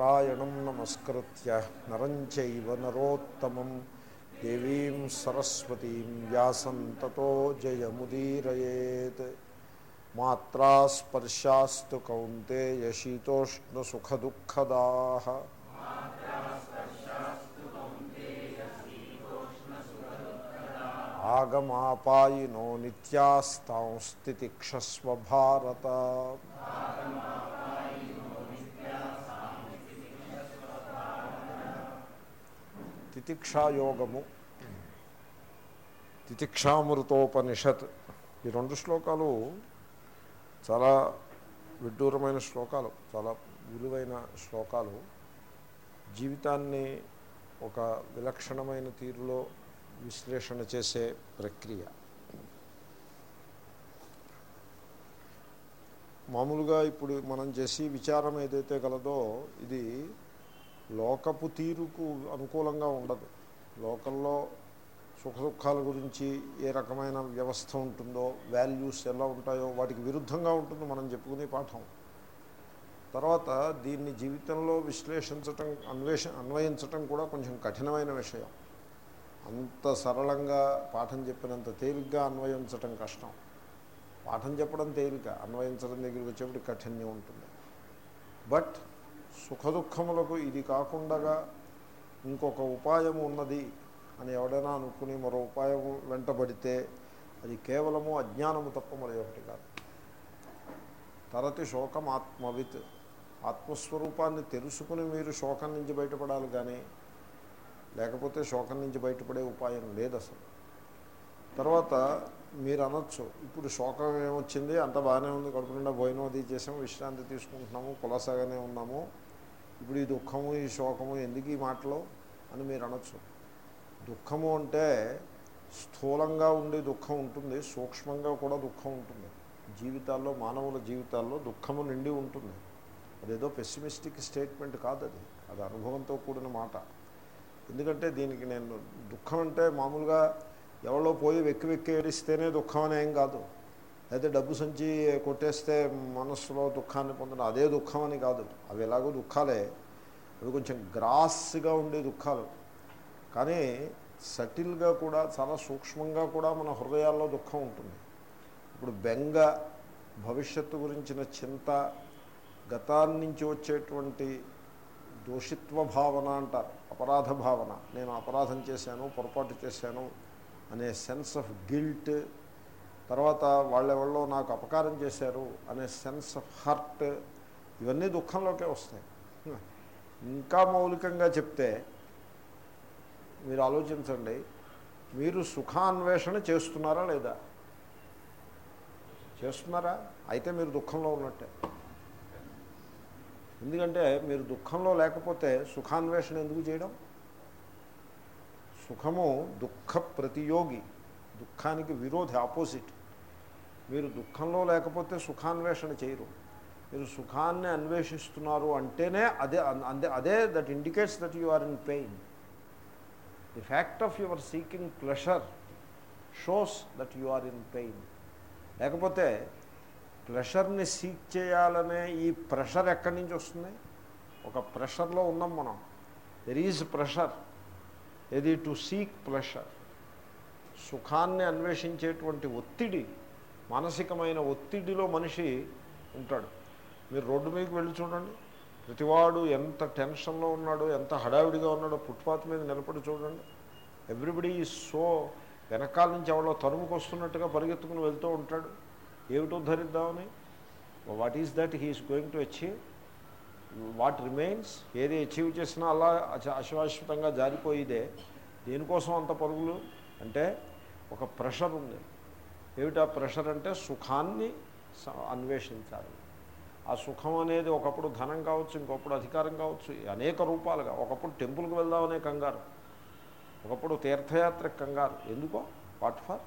నారాయణం నమస్కృత్య నరంచైవ నరోత్తమం దేవీం సరస్వతీం వ్యాసం తతో జయముదీరయేత్ మాత్రా స్పర్శాస్తు కౌంతేయ శీతోష్ణసుఖదుఃఖదా ఆగమాపాయినో నిత్యాస్తాం స్థితిక్షస్వ భారత తితిక్షాయోగము. తితిక్షామృతోపనిషత్. ఈ రెండు శ్లోకాలు చాలా విడ్డూరమైన శ్లోకాలు చాలా విలువైన శ్లోకాలు. జీవితాన్ని ఒక విలక్షణమైన తీరులో విశ్లేషణ చేసే ప్రక్రియ. మామూలుగా ఇప్పుడు మనం చేసి విచారం ఏదైతే గలదో ఇది లోకపు తీరుకు అనుకూలంగా ఉండదు. లోకంలో సుఖ దుఃఖాల గురించి ఏ రకమైన వ్యవస్థ ఉంటుందో వాల్యూస్ ఎలా ఉంటాయో వాటికి విరుద్ధంగా ఉంటుంది మనం చెప్పుకునే పాఠం. తర్వాత దీన్ని జీవితంలో విశ్లేషించటం అన్వేష అన్వయించటం కూడా కొంచెం కఠినమైన విషయం. అంత సరళంగా పాఠం చెప్పినంత తేలిగ్గా అన్వయించటం కష్టం. పాఠం చెప్పడం తేలిక అన్వయించడం దగ్గరికి వచ్చేప్పుడు కఠిన్యం ఉంటుంది. బట్ సుఖదుఖములకు ఇది కాకుండా ఇంకొక ఉపాయం ఉన్నది అని ఎవడైనా అనుకుని మరో ఉపాయం వెంటబడితే అది కేవలము అజ్ఞానము తప్ప మరి ఒకటి కాదు. తరతి శోకం ఆత్మవిత్ ఆత్మస్వరూపాన్ని తెలుసుకుని మీరు శోకం నుంచి బయటపడాలి కానీ లేకపోతే శోకం నుంచి బయటపడే ఉపాయం లేదు అసలు. తర్వాత మీరు అనొచ్చు ఇప్పుడు శోకం ఏమొచ్చింది? అంత బాగానే ఉంది కడుపు నిండా భోజనం అది చేసాము విశ్రాంతి తీసుకుంటున్నాము కులాసాగానే ఉన్నాము ఇప్పుడు ఈ దుఃఖము ఈ శోకము ఎందుకు ఈ మాటలు అని మీరు అనొచ్చు. దుఃఖము అంటే స్థూలంగా ఉండే దుఃఖం ఉంటుంది సూక్ష్మంగా కూడా దుఃఖం ఉంటుంది. జీవితాల్లో మానవుల జీవితాల్లో దుఃఖము నిండి ఉంటుంది. అదేదో పెసిమిస్టిక్ స్టేట్మెంట్ కాదు అది. అది అనుభవంతో కూడిన మాట. ఎందుకంటే దీనికి నేను దుఃఖం అంటే మామూలుగా ఎవరో పోయి వెక్కి వెక్కి ఏడిస్తేనే దుఃఖం అని ఏం కాదు. అయితే డబ్బు సంచి కొట్టేస్తే మనస్సులో దుఃఖాన్ని పొందడం అదే దుఃఖం అని కాదు. అవి ఎలాగో దుఃఖాలే. అవి కొంచెం గ్రాస్గా ఉండే దుఃఖాలు. కానీ సటిల్గా కూడా చాలా సూక్ష్మంగా కూడా మన హృదయాల్లో దుఃఖం ఉంటుంది. ఇప్పుడు బెంగ భవిష్యత్తు గురించిన చింత గతాన్నించి వచ్చేటువంటి దోషిత్వ భావన అంటారు. అపరాధ భావన. నేను అపరాధం చేశాను పొరపాటు చేశాను అనే సెన్స్ ఆఫ్ గిల్ట్ తర్వాత వాళ్ళెవళ్ళో నాకు అపకారం చేశారు అనే సెన్స్ ఆఫ్ హర్ట్ ఇవన్నీ దుఃఖంలోకే వస్తాయి. ఇంకా మౌలికంగా చెప్తే మీరు ఆలోచించండి మీరు సుఖాన్వేషణ చేస్తున్నారా లేదా? చేస్తున్నారా? అయితే మీరు దుఃఖంలో ఉన్నట్టే. ఎందుకంటే మీరు దుఃఖంలో లేకపోతే సుఖాన్వేషణ ఎందుకు చేయడం? సుఖము దుఃఖ ప్రతియోగి దుఃఖానికి విరోధి ఆపోజిట్. మీరు దుఃఖంలో లేకపోతే సుఖాన్వేషణ చేయరు. మీరు సుఖాన్ని అన్వేషిస్తున్నారు అంటేనే అదే అదే అదే that indicates that you are in pain the fact of your seeking pleasure shows that you are in pain లేకపోతే ప్రెషర్ని సీక్ చేయాలనే ఈ ప్రెషర్ ఎక్కడి నుంచి వస్తుంది? ఒక ప్రెషర్లో ఉన్నాం మనం. దెర్ ఈజ్ ప్రెషర్ ఎది టు సీక్ ప్రెషర్ సుఖాన్ని అన్వేషించేటువంటి ఒత్తిడి మానసికమైన ఒత్తిడిలో మనిషి ఉంటాడు. మీరు రోడ్డు మీదకి వెళ్ళి చూడండి. ప్రతివాడు ఎంత టెన్షన్లో ఉన్నాడో ఎంత హడావిడిగా ఉన్నాడో ఫుట్పాత్ మీద నిలబడి చూడండి. ఎవ్రీబడి ఈ సో వెనకాల నుంచి ఎవరో తరుముకు వస్తున్నట్టుగా పరిగెత్తుకుని వెళ్తూ ఉంటాడు. ఏమిటో ధరిద్దామని? What is that he is going to achieve what remains ఏది అచీవ్ చేసినా అలా అశాశ్వతంగా జారిపోయిదే. దేనికోసం అంత పరుగులు? అంటే ఒక ప్రెషర్ ఉంది. ఏమిటా ప్రెషర్ అంటే సుఖాన్ని అన్వేషించాలి. ఆ సుఖం అనేది ఒకప్పుడు ధనం కావచ్చు ఇంకొకప్పుడు అధికారం కావచ్చు అనేక రూపాలుగా. ఒకప్పుడు టెంపుల్కి వెళ్దామనే కంగారు. ఒకప్పుడు తీర్థయాత్రకు కంగారు. ఎందుకో? What for?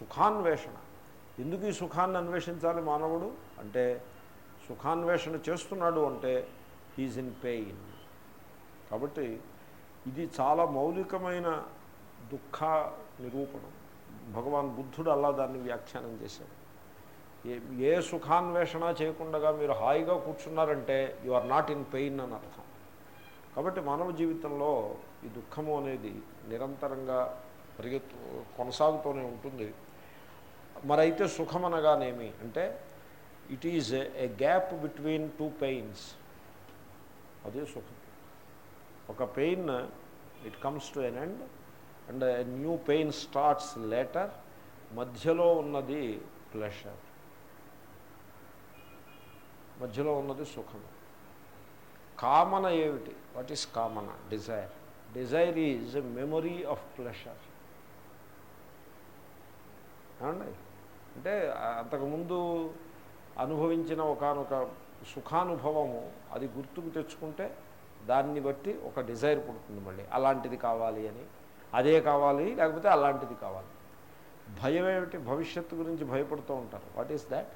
సుఖాన్వేషణ. ఎందుకు ఈ సుఖాన్ని అన్వేషించాలి మానవుడు? అంటే సుఖాన్వేషణ చేస్తున్నాడు అంటే హీజ్ ఇన్ పెయిన్. కాబట్టి ఇది చాలా మౌలికమైన దుఃఖ నిరూపణం. భగవాన్ బుద్ధుడు అలా దాన్ని వ్యాఖ్యానం చేశాడు. ఏ ఏ సుఖాన్వేషణ చేయకుండా మీరు హాయిగా కూర్చున్నారంటే you are not in pain అని అర్థం. కాబట్టి మానవ జీవితంలో ఈ దుఃఖము అనేది నిరంతరంగా పరిగెత్తు కొనసాగుతూనే ఉంటుంది. మరైతే సుఖం అనగానేమి అంటే it is a gap between two pains అదే సుఖం. ఒక pain it comes to an end and new pain starts later మధ్యలో ఉన్నది ప్లెషర్ మధ్యలో ఉన్నది సుఖము కామన ఏమిటి? వాట్ ఈస్ కామన? Desire desire is memory of pleasure ఏమండి? అంటే అంతకుముందు అనుభవించిన ఒకనొక సుఖానుభవము అది గుర్తుకు తెచ్చుకుంటే దాన్ని బట్టి ఒక డిజైర్ పుడుతుంది మళ్ళీ. అలాంటిది కావాలి అని. అదే కావాలి లేకపోతే అలాంటిది కావాలి. భయం ఏమిటి? భవిష్యత్తు గురించి భయపడుతూ ఉంటారు. What is that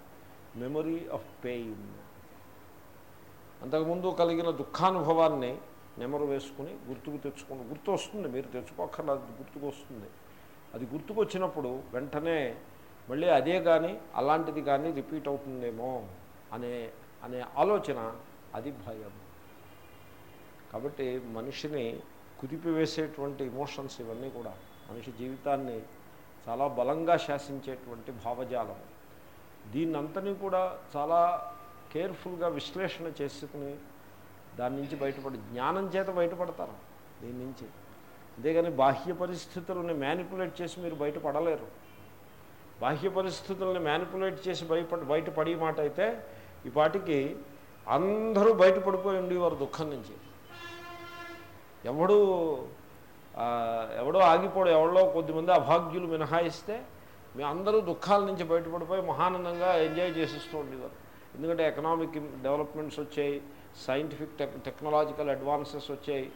memory of pain అంతకుముందు కలిగిన దుఃఖానుభవాన్ని నెమరు వేసుకుని గుర్తుకు తెచ్చుకుని గుర్తు వస్తుంది మీరు తెచ్చుకోక్కర్లేదు గుర్తుకు వస్తుంది అది గుర్తుకొచ్చినప్పుడు వెంటనే మళ్ళీ అదే కానీ అలాంటిది కానీ రిపీట్ అవుతుందేమో అనే అనే ఆలోచన అది భయం. కాబట్టి మనిషిని కుదిపివేసేటువంటి ఇమోషన్స్ ఇవన్నీ కూడా మనిషి జీవితాన్ని చాలా బలంగా శాసించేటువంటి భావజాలం. దీన్నంతని కూడా చాలా కేర్ఫుల్గా విశ్లేషణ చేసుకుని దాని నుంచి బయటపడి జ్ఞానం చేత బయటపడతారు దీని నుంచి. అంతేగాని బాహ్య పరిస్థితులను మ్యానిపులేట్ చేసి మీరు బయటపడలేరు. బాహ్య పరిస్థితులను మ్యానిపులేట్ చేసి బయట బయటపడే మాట అయితే ఈ పాటికి అందరూ బయటపడిపోయి ఉండేవారు దుఃఖం నుంచి. ఎవడు ఎవడో ఆగిపోడు ఎవడో కొద్దిమంది అభాగ్యులు మినహాయిస్తే మీ అందరూ దుఃఖాల నుంచి బయటపడిపోయి మహానందంగా ఎంజాయ్ చేసిస్తూ ఉండేవారు. ఎందుకంటే ఎకనామిక్ డెవలప్మెంట్స్ వచ్చాయి సైంటిఫిక్ టెక్ టెక్నాలజికల్ అడ్వాన్సెస్ వచ్చాయి.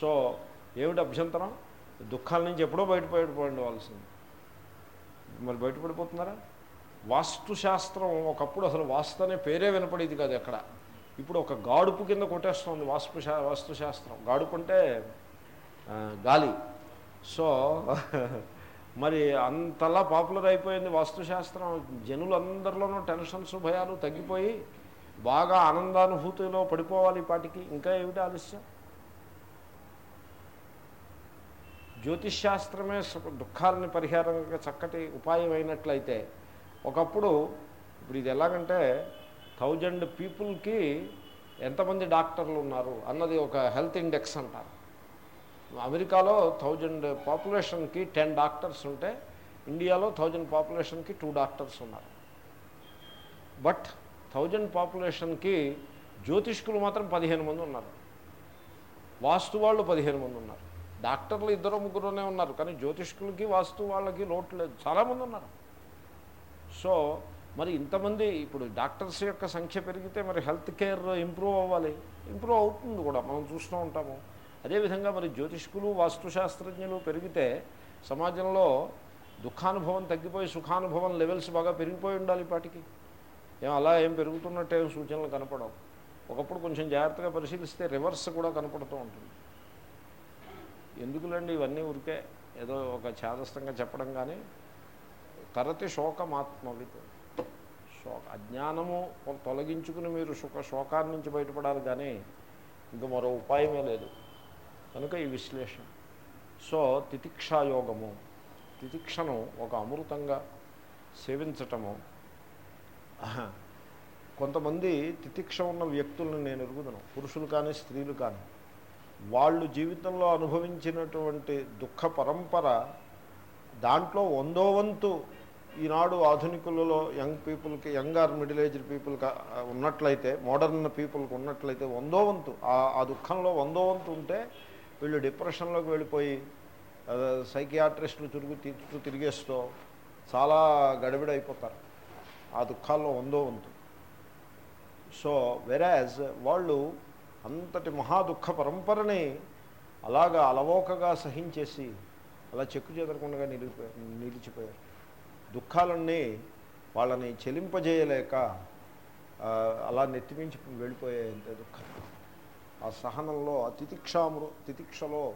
సో ఏమిటి అభ్యంతరం? దుఃఖాల నుంచి ఎప్పుడో బయటపడిపోయిండవలసింది. మరి బయటపడిపోతున్నారా? వాస్తుశాస్త్రం ఒకప్పుడు అసలు వాస్తు అనే పేరే వినపడేది కాదు ఎక్కడ. ఇప్పుడు ఒక గాడుపు కింద కొట్టేస్తుంది వాస్తు వాస్తుశాస్త్రం గాడుపు అంటే గాలి. సో మరి అంతలా పాపులర్ అయిపోయింది వాస్తుశాస్త్రం జనులందరిలోనూ టెన్షన్స్ భయాలు తగ్గిపోయి బాగా ఆనందానుభూతిలో పడిపోవాలి పాటికి ఇంకా ఏమిటి ఆలస్యం? జ్యోతిష్శాస్త్రమే దుఃఖాలని పరిహారంగా చక్కటి ఉపాయం అయినట్లయితే ఒకప్పుడు ఇప్పుడు ఇది ఎలాగంటే థౌజండ్ పీపుల్కి ఎంతమంది డాక్టర్లు ఉన్నారు అన్నది ఒక హెల్త్ ఇండెక్స్ అంటారు. అమెరికాలో థౌజండ్ పాపులేషన్కి టెన్ డాక్టర్స్ ఉంటే ఇండియాలో థౌజండ్ పాపులేషన్కి టూ డాక్టర్స్ ఉన్నారు. బట్ థౌజండ్ పాపులేషన్కి జ్యోతిష్కులు మాత్రం పదిహేను మంది ఉన్నారు. వాస్తు వాళ్ళు పదిహేను మంది ఉన్నారు. డాక్టర్లు ఇద్దరు ముగ్గురునే ఉన్నారు. కానీ జ్యోతిష్కులకి వాస్తు వాళ్ళకి లోటు లేదు. చాలామంది ఉన్నారు. సో మరి ఇంతమంది ఇప్పుడు డాక్టర్స్ యొక్క సంఖ్య పెరిగితే మరి హెల్త్ కేర్ ఇంప్రూవ్ అవ్వాలి. ఇంప్రూవ్ అవుతుంది కూడా. మనం చూస్తూ ఉంటాము. అదేవిధంగా మరి జ్యోతిష్కులు వాస్తుశాస్త్రజ్ఞులు పెరిగితే సమాజంలో దుఃఖానుభవం తగ్గిపోయి సుఖానుభవం లెవెల్స్ బాగా పెరిగిపోయి ఉండాలి వాటికి ఏం అలా ఏం పెరుగుతున్నట్టే సూచనలు కనపడవు. ఒకప్పుడు కొంచెం జాగ్రత్తగా పరిశీలిస్తే రివర్స్ కూడా కనపడుతూ ఉంటుంది. ఎందుకులండి ఇవన్నీ ఊరికే? ఏదో ఒక ఛాదస్థంగా చెప్పడం కానీ తరతి శోకమాత్మవిత్. శోక అజ్ఞానము తొలగించుకుని మీరు సుఖ శోకాన్ని నుంచి బయటపడాలి కానీ ఇంక మరో ఉపాయమే లేదు. కనుక ఈ విశ్లేషణ. సో తితిక్షాయోగము. తితిక్షను ఒక అమృతంగా సేవించటము. కొంతమంది తితిక్ష ఉన్న వ్యక్తులను నేను ఎరుగుదను. పురుషులు కానీ స్త్రీలు కానీ. వాళ్ళు జీవితంలో అనుభవించినటువంటి దుఃఖ పరంపర దాంట్లో వందో వంతు ఈనాడు ఆధునికులలో యంగ్ పీపుల్కి యంగ్ ఆర్ మిడిల్ ఏజ్డ్ పీపుల్కి ఉన్నట్లయితే మోడర్న్ పీపుల్కి ఉన్నట్లయితే వందో వంతు ఆ దుఃఖంలో వందో వంతు ఉంటే వీళ్ళు డిప్రెషన్లోకి వెళ్ళిపోయి సైకియాట్రిస్టులు తిరుగు చుట్టూ తిరిగేస్తూ చాలా గడబిడైపోతారు. ఆ దుఃఖాల్లో వందో వంతు. సో వెరాజ్ వాళ్ళు అంతటి మహా దుఃఖ పరంపరని అలాగా అలవోకగా సహించేసి అలా చెక్కు చేదరకుండా నిలిపోయారు నిలిచిపోయారు. దుఃఖాలన్నీ వాళ్ళని చెలింపజేయలేక అలా నెత్తిమించి వెళ్ళిపోయాయి దుఃఖం. ఆ సహనంలో ఆ తితిక్షామృ తితిక్షలో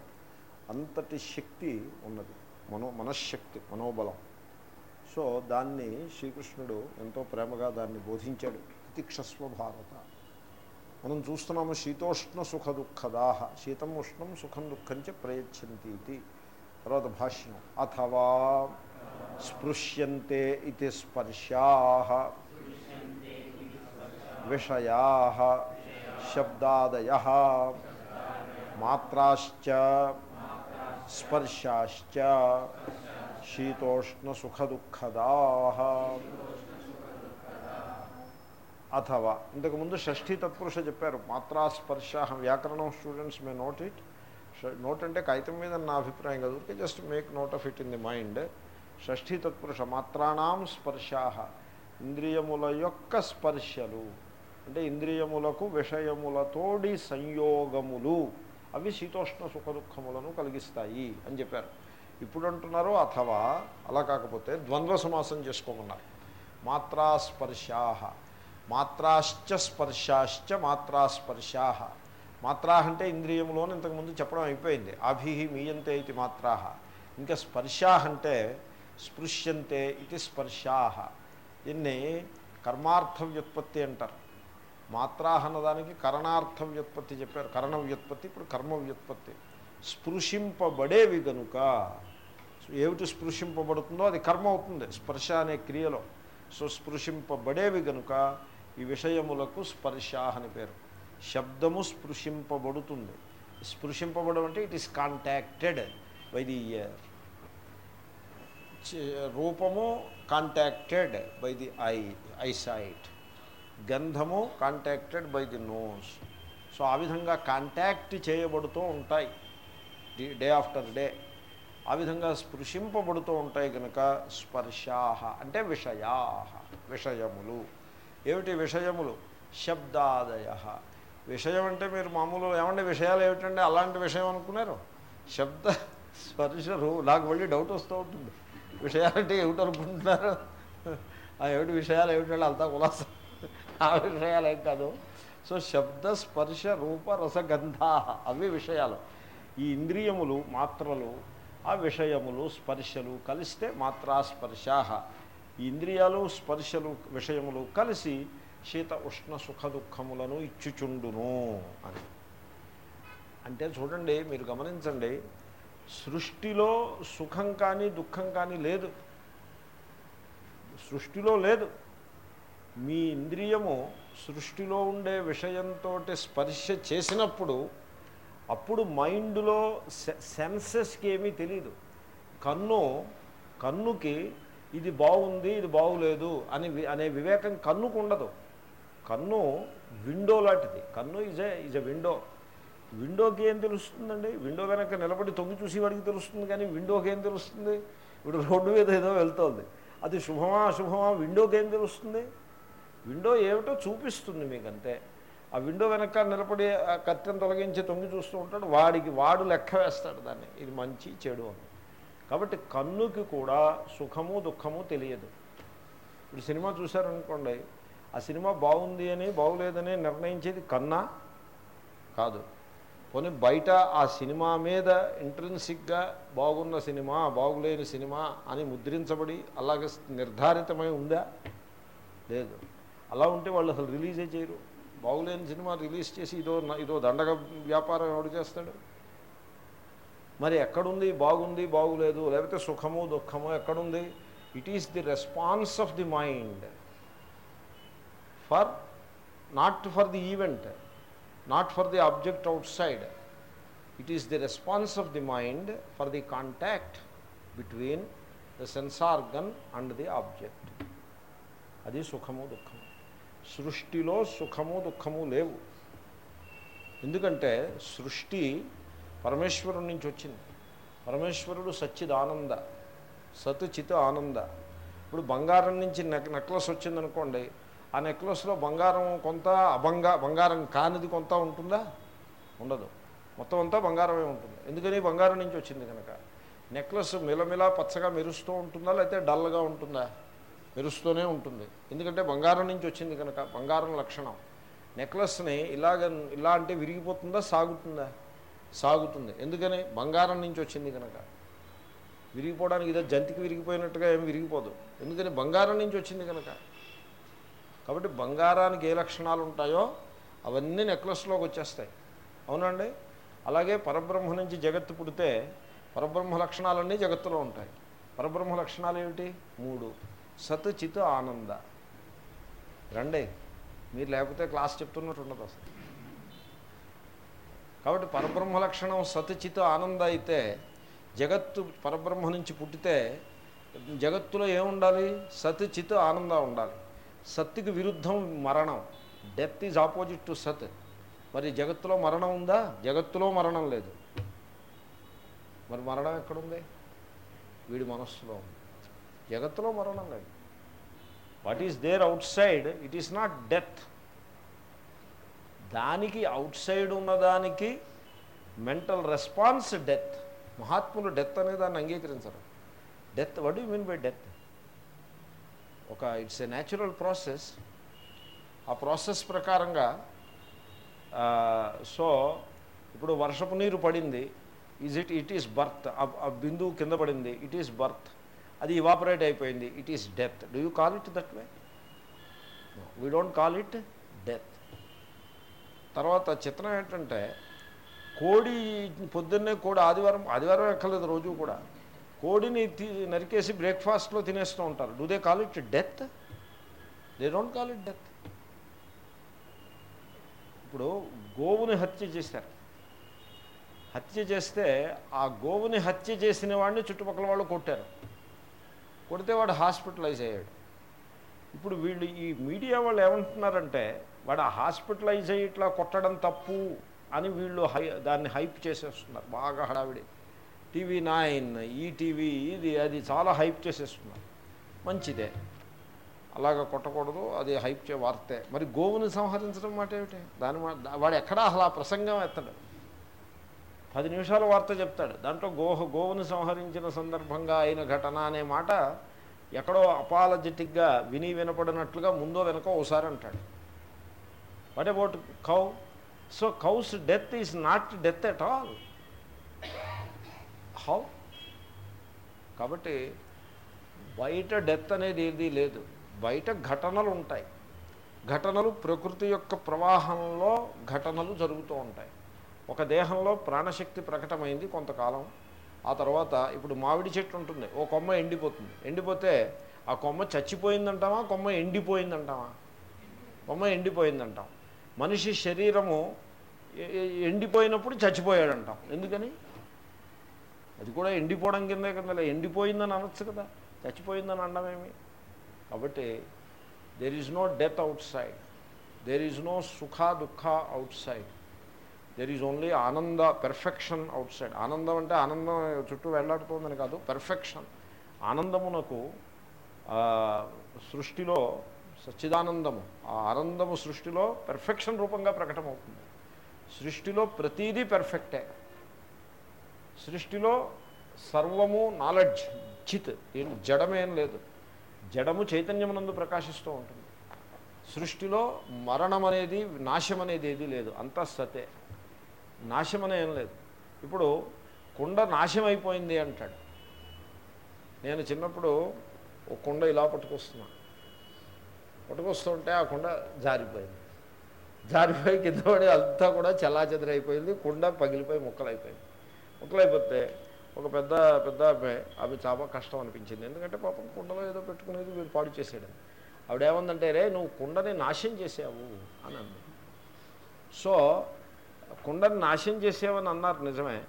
అంతటి శక్తి ఉన్నది. మనో మనశ్శక్తి మనోబలం. సో దాన్ని శ్రీకృష్ణుడు ఎంతో ప్రేమగా దాన్ని బోధించాడు. తితిక్షస్వ భారత మనం చూస్తున్నాము శీతోష్ణ సుఖ దుఃఖదాహ. శీతం ఉష్ణం సుఖం దుఃఖం చ ప్రయచ్చంతి తర్వాత భాష్యం. అథవా స్పృశ్యంతే ఇది స్పర్శా విషయా శబ్దాదయ మాత్రాశ్చ స్పర్శాశ్చ శీతోష్ణ సుఖ దుఃఖదా అథవా ఇంతకుముందు షష్ఠీ తత్పురుష చెప్పారు మాత్రా స్పర్శ వ్యాకరణం students may note it. Note అంటే కాగితం మీద నా అభిప్రాయం కాదు ఊరికే just make note of it in the mind. Shashthi తత్పురుష మాత్రాణం స్పర్శా. ఇంద్రియముల యొక్క స్పర్శలు. అంటే ఇంద్రియములకు విషయములతోడి సంయోగములు. అవి శీతోష్ణ సుఖ దుఃఖములను కలిగిస్తాయి అని చెప్పారు. ఇప్పుడు అంటున్నారు అథవా? అలా కాకపోతే ద్వంద్వ సమాసం చేసుకోమన్నారు. మాత్రాస్పర్శాహ మాత్రాశ్చ స్పర్శాశ్చ మాత్రాస్పర్శాహ మాత్రా అంటే ఇంద్రియములోని ఇంతకుముందు చెప్పడం అయిపోయింది. అభి మీయంతే ఇది మాత్రాహ ఇంకా స్పర్శ అంటే స్పృశ్యంతే ఇది స్పర్శాహ దీన్ని కర్మార్థ వ్యుత్పత్తి అంటారు. మాత్రా అన్నదానికి కరణార్థ వ్యుత్పత్తి చెప్పారు. కరణ వ్యుత్పత్తి ఇప్పుడు కర్మ వ్యుత్పత్తి స్పృశింపబడేవి గనుక ఏమిటి స్పృశింపబడుతుందో? అది కర్మ అవుతుంది స్పర్శ అనే క్రియలో. సో స్పృశింపబడేవి గనుక ఈ విషయములకు స్పర్శ అని పేరు. శబ్దము స్పృశింపబడుతుంది. స్పృశింపబడం అంటే it is contacted by the ear. రూపము contacted by the eye eyesight గంధము contacted by the nose so ఆ విధంగా కాంటాక్ట్ చేయబడుతూ ఉంటాయి. Day after day. ఆ విధంగా స్పృశింపబడుతూ ఉంటాయి కనుక స్పర్శాహ అంటే విషయా విషయములు. ఏమిటి విషయములు? శబ్దాదయ. విషయం అంటే మీరు మామూలు ఏమంటే విషయాలు ఏమిటంటే అలాంటి విషయం అనుకున్నారు? శబ్ద స్పర్శరు నాకు మళ్ళీ డౌట్ వస్తూ ఉంటుంది. విషయాలంటే ఏమిటనుకుంటున్నారు ఆ ఏమిటి విషయాలు ఏమిటంటే అంతా కులాస ఆ విషయాలు ఏం కాదు. సో శబ్ద స్పర్శ రూప రసగంధ అవి విషయాలు. ఈ ఇంద్రియములు మాత్రలు ఆ విషయములు స్పర్శలు కలిస్తే మాత్రా స్పర్శ ఈ ఇంద్రియాలు స్పర్శలు విషయములు కలిసి శీత ఉష్ణ సుఖ దుఃఖములను ఇచ్చుచుండును అని. అంటే చూడండి మీరు గమనించండి సృష్టిలో సుఖం కానీ దుఃఖం కానీ లేదు. సృష్టిలో లేదు. మీ ఇంద్రియము సృష్టిలో ఉండే విషయంతో స్పర్శ చేసినప్పుడు అప్పుడు మైండ్లో సెన్సెస్కి ఏమీ తెలియదు కన్ను కన్నుకి ఇది బాగుంది ఇది బాగులేదు అని అనే వివేకం కన్నుకు ఉండదు. కన్ను విండో లాంటిది. కన్ను is a is a window. విండోకి ఏం తెలుస్తుందండి? విండో వెనక నిలబడి తొంగి చూసి వాడికి తెలుస్తుంది కానీ విండోకి ఏం తెలుస్తుంది? ఇప్పుడు రోడ్డు మీద ఏదో వెళ్తోంది. అది శుభమా అశుభమా విండోకి ఏం తెలుస్తుంది? విండో ఏమిటో చూపిస్తుంది మీకంతే. ఆ విండో వెనక నిలబడి ఆ కత్తెను తొలగించి తొంగి చూస్తూ ఉంటాడు. వాడికి వాడు లెక్క వేస్తాడు దాన్ని. ఇది మంచి చెడు అని. కాబట్టి కన్నుకి కూడా సుఖము దుఃఖము తెలియదు. ఇప్పుడు సినిమా చూశారనుకోండి ఆ సినిమా బాగుంది అని బాగులేదని నిర్ణయించేది కన్నా కాదు. కొని బయట ఆ సినిమా మీద ఇంట్రెన్సిక్గా బాగున్న సినిమా బాగులేని సినిమా అని ముద్రించబడి అలాగే నిర్ధారితమై ఉందా? లేదు. అలా ఉంటే వాళ్ళు అసలు రిలీజే చేయరు. బాగులేని సినిమా రిలీజ్ చేసి ఇదో ఇదో దండగ వ్యాపారం ఎవడు చేస్తాడు? మరి ఎక్కడుంది? బాగుంది? బాగులేదు? లేకపోతే సుఖము దుఃఖము ఎక్కడుంది? It is the response of the mind for not for the event. Not for the object outside it is the response of the mind for the contact between the sense organ and the object అది సుఖము దుఃఖము. సృష్టిలో సుఖము దుఃఖము లేవు. ఎందుకంటే సృష్టి పరమేశ్వరుడి నుంచి వచ్చింది. పరమేశ్వరుడు సచ్చిదానంద సత్ చిత్ ఆనంద. ఇప్పుడు బంగారం నుంచి నెక్ నెక్లెస్ వచ్చిందనుకోండి ఆ నెక్లెస్లో బంగారం కొంత అబంగా బంగారం కానిది కొంత ఉంటుందా? ఉండదు. మొత్తం అంతా బంగారమే ఉంటుంది. ఎందుకని? బంగారం నుంచి వచ్చింది కనుక. నెక్లెస్ మిలమిలా పచ్చగా మెరుస్తూ ఉంటుందా? లేకపోతే డల్గా ఉంటుందా? మెరుస్తూనే ఉంటుంది. ఎందుకంటే బంగారం నుంచి వచ్చింది కనుక. బంగారం లక్షణం. నెక్లెస్ని ఇలాగ ఇలా అంటే విరిగిపోతుందా? సాగుతుందా? సాగుతుంది. ఎందుకని? బంగారం నుంచి వచ్చింది కనుక. విరిగిపోవడానికి ఇదే జంతికి విరిగిపోయినట్టుగా ఏం విరిగిపోదు. ఎందుకని? బంగారం నుంచి వచ్చింది కనుక. కాబట్టి బంగారానికి ఏ లక్షణాలు ఉంటాయో అవన్నీ నెక్లెస్లోకి వచ్చేస్తాయి. అవునండి? అలాగే పరబ్రహ్మ నుంచి జగత్తు పుడితే పరబ్రహ్మ లక్షణాలన్నీ జగత్తులో ఉంటాయి. పరబ్రహ్మ లక్షణాలు ఏమిటి? మూడు. సత్ చిత్ ఆనంద. రండి. మీరు లేకపోతే క్లాస్ చెప్తున్నట్టు ఉండదు అసలు. కాబట్టి పరబ్రహ్మ లక్షణం సత్ చిత్ ఆనంద అయితే జగత్తు పరబ్రహ్మ నుంచి పుట్టితే జగత్తులో ఏముండాలి? సత్ చిత్ ఆనంద ఉండాలి. సత్తుకి విరుద్ధం మరణం. డెత్ ఈజ్ ఆపోజిట్ టు సత్. మరి జగత్తులో మరణం ఉందా? జగత్తులో మరణం లేదు. మరి మరణం ఎక్కడుంది? వీడి మనస్సులో ఉంది. జగత్తులో మరణం లేదు. What is there outside it is not death దానికి అవుట్ సైడ్ ఉన్నదానికి మెంటల్ రెస్పాన్స్ డెత్ మహాత్ములు డెత్ అనే దాన్ని అంగీకరించరు. Death what you mean by death ఒక ఇట్స్ ఎ న్యాచురల్ ప్రాసెస్ ఆ ప్రాసెస్ ప్రకారంగా సో ఇప్పుడు వర్షపు నీరు పడింది. Is it it is birth ఆ బిందువు కింద పడింది. ఇట్ ఈస్ బర్త్ అది ఇవాపరేట్ అయిపోయింది. It is death do you call it that way we don't call it death తర్వాత చిత్రం ఏంటంటే కోడి పొద్దున్నే కోడి ఆదివారం ఆదివారం ఎక్కలేదు రోజు కూడా. కోడిని తీ నరికేసి బ్రేక్ఫాస్ట్లో తినేస్తూ ఉంటారు. Do they call it death they don't call it death ఇప్పుడు గోవుని హత్య చేశారు. హత్య చేస్తే ఆ గోవుని హత్య చేసిన వాడిని చుట్టుపక్కల వాళ్ళు కొట్టారు. కొడితే వాడు హాస్పిటలైజ్ అయ్యాడు. ఇప్పుడు వీళ్ళు ఈ మీడియా వాళ్ళు ఏమంటున్నారంటే వాడు హాస్పిటలైజ్ అయ్యి ఇట్లా కొట్టడం తప్పు అని వీళ్ళు హై దాన్ని హైప్ చేసేస్తున్నారు. బాగా హడావిడి. టీవీ నైన్ ఈటీవీ ఇది అది చాలా హైప్ చేసేస్తున్నారు మంచిదే. అలాగ కొట్టకూడదు అది హైప్ చే వార్తే. మరి గోవుని సంహరించడం మాట ఏమిటి? దాని వాడు ఎక్కడా అసలు ప్రసంగం ఎత్తడు. పది నిమిషాలు వార్త చెప్తాడు. దాంట్లో గోహ గోవుని సంహరించిన సందర్భంగా అయిన ఘటన అనే మాట ఎక్కడో అపాలజెటిక్గా విని వినపడినట్లుగా ముందో వెనకో ఒకసారి అంటాడు. What about cow? So cow's death is not death at all. How? కాబట్టి బయట డెత్ అనేది ఏది లేదు. బయట ఘటనలు ఉంటాయి. ఘటనలు ప్రకృతి యొక్క ప్రవాహంలో ఘటనలు జరుగుతూ ఉంటాయి. ఒక దేహంలో ప్రాణశక్తి ప్రకటమైంది కొంతకాలం. ఆ తర్వాత ఇప్పుడు మామిడి చెట్టు ఉంటుంది. ఓ కొమ్మ ఎండిపోతుంది. ఎండిపోతే ఆ కొమ్మ చచ్చిపోయిందంటామా? కొమ్మ ఎండిపోయిందంటామా? కొమ్మ ఎండిపోయిందంటాం. మనిషి శరీరము ఎండిపోయినప్పుడు చచ్చిపోయాడంటాం. ఎందుకని? అది కూడా ఎండిపోవడం కిందే కింద ఎండిపోయిందని అనొచ్చు కదా చచ్చిపోయిందని అనడమేమి? కాబట్టి there is no death outside there is no సుఖ దుఃఖ outside there is only ఆనంద పెర్ఫెక్షన్ అవుట్ సైడ్ ఆనందం అంటే ఆనందం చుట్టూ వెళ్ళాడుతోందని కాదు పెర్ఫెక్షన్ ఆనందమునకు సృష్టిలో సచ్చిదానందము ఆ ఆనందము సృష్టిలో పెర్ఫెక్షన్ రూపంగా ప్రకటమవుతుంది. సృష్టిలో ప్రతీదీ పెర్ఫెక్టే సృష్టిలో సర్వము నాలెడ్జ్ చిత్ ఏం జడమేం లేదు. జడము చైతన్యమునందు ప్రకాశిస్తూ ఉంటుంది. సృష్టిలో మరణం అనేది నాశం అనేది ఏది లేదు. అంతా సతే. నాశం అనేం లేదు. ఇప్పుడు కుండ నాశం అయిపోయింది అంటాడు. నేను చిన్నప్పుడు ఒక కుండ ఇలా పట్టుకొస్తున్నా. పట్టుకొస్తుంటే ఆ కుండ జారిపోయింది. జారిపోయి కింద పడి అంతా కూడా చెల్లాచెదరైపోయింది. కుండ పగిలిపోయి ముక్కలైపోయింది. ముక్కలైపోతే ఒక పెద్ద పెద్ద అబ్బాయి అవి చాలా కష్టం అనిపించింది. ఎందుకంటే పాపం కుండలో ఏదో పెట్టుకునేది వీడు పాడు చేసేయడం. ఆవిడేమందంటే రే నువ్వు కుండని నాశనం చేసావు అని అంది. సో కుండని నాశనం చేసావని అన్నారు నిజమే.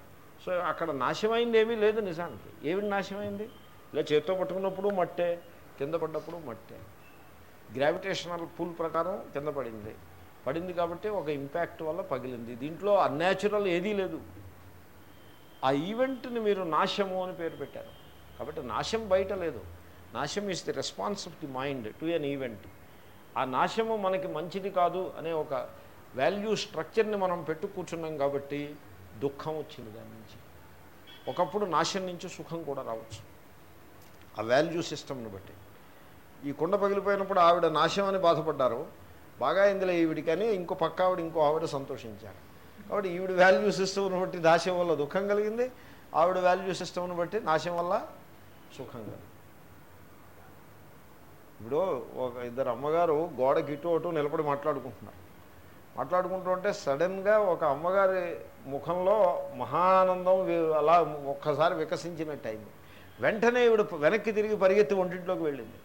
సో అక్కడ నాశమైంది ఏమీ లేదు నిజానికి. ఏమిటి నాశమైంది? ఇలా చేత్తో పట్టుకున్నప్పుడు మట్టే కింద పడ్డప్పుడు మట్టే. గ్రావిటేషనల్ పుల్ ప్రకారం కింద పడింది. పడింది కాబట్టి ఒక ఇంపాక్ట్ వల్ల పగిలింది. దీంట్లో అన్యాచురల్ ఏదీ లేదు. ఆ ఈవెంట్ని మీరు నాశము అని పేరు పెట్టారు. కాబట్టి నాశం బయట లేదు. నాశం is the response of the mind to an event. ఆ నాశము మనకి మంచిది కాదు అనే ఒక వాల్యూ స్ట్రక్చర్ని మనం పెట్టు కూర్చున్నాం కాబట్టి దుఃఖం వచ్చింది దాని నుంచి. ఒకప్పుడు నాశం నుంచి సుఖం కూడా రావచ్చు. ఆ వాల్యూ సిస్టమ్ని బట్టి. ఈ కుండ పగిలిపోయినప్పుడు ఆవిడ నాశం అని బాధపడ్డారు. బాగా ఇందులో ఈవిడికని ఇంకో పక్క ఆవిడ ఇంకో ఆవిడ సంతోషించారు. కాబట్టి ఈవిడ వాల్యూ సిస్టమ్ను బట్టి నాశం వల్ల దుఃఖం కలిగింది. ఆవిడ వాల్యూ సిస్టమ్ను బట్టి నాశం వల్ల సుఖంగా ఇప్పుడు ఒక ఇద్దరు అమ్మగారు గోడకి ఇటు అటు నిలబడి మాట్లాడుకుంటున్నారు. మాట్లాడుకుంటుంటే సడన్గా ఒక అమ్మగారి ముఖంలో మహానందం అలా ఒక్కసారి వికసించినట్టు అయింది. వెంటనే ఈవిడ వెనక్కి తిరిగి పరిగెత్తి ఒంటింట్లోకి వెళ్ళింది.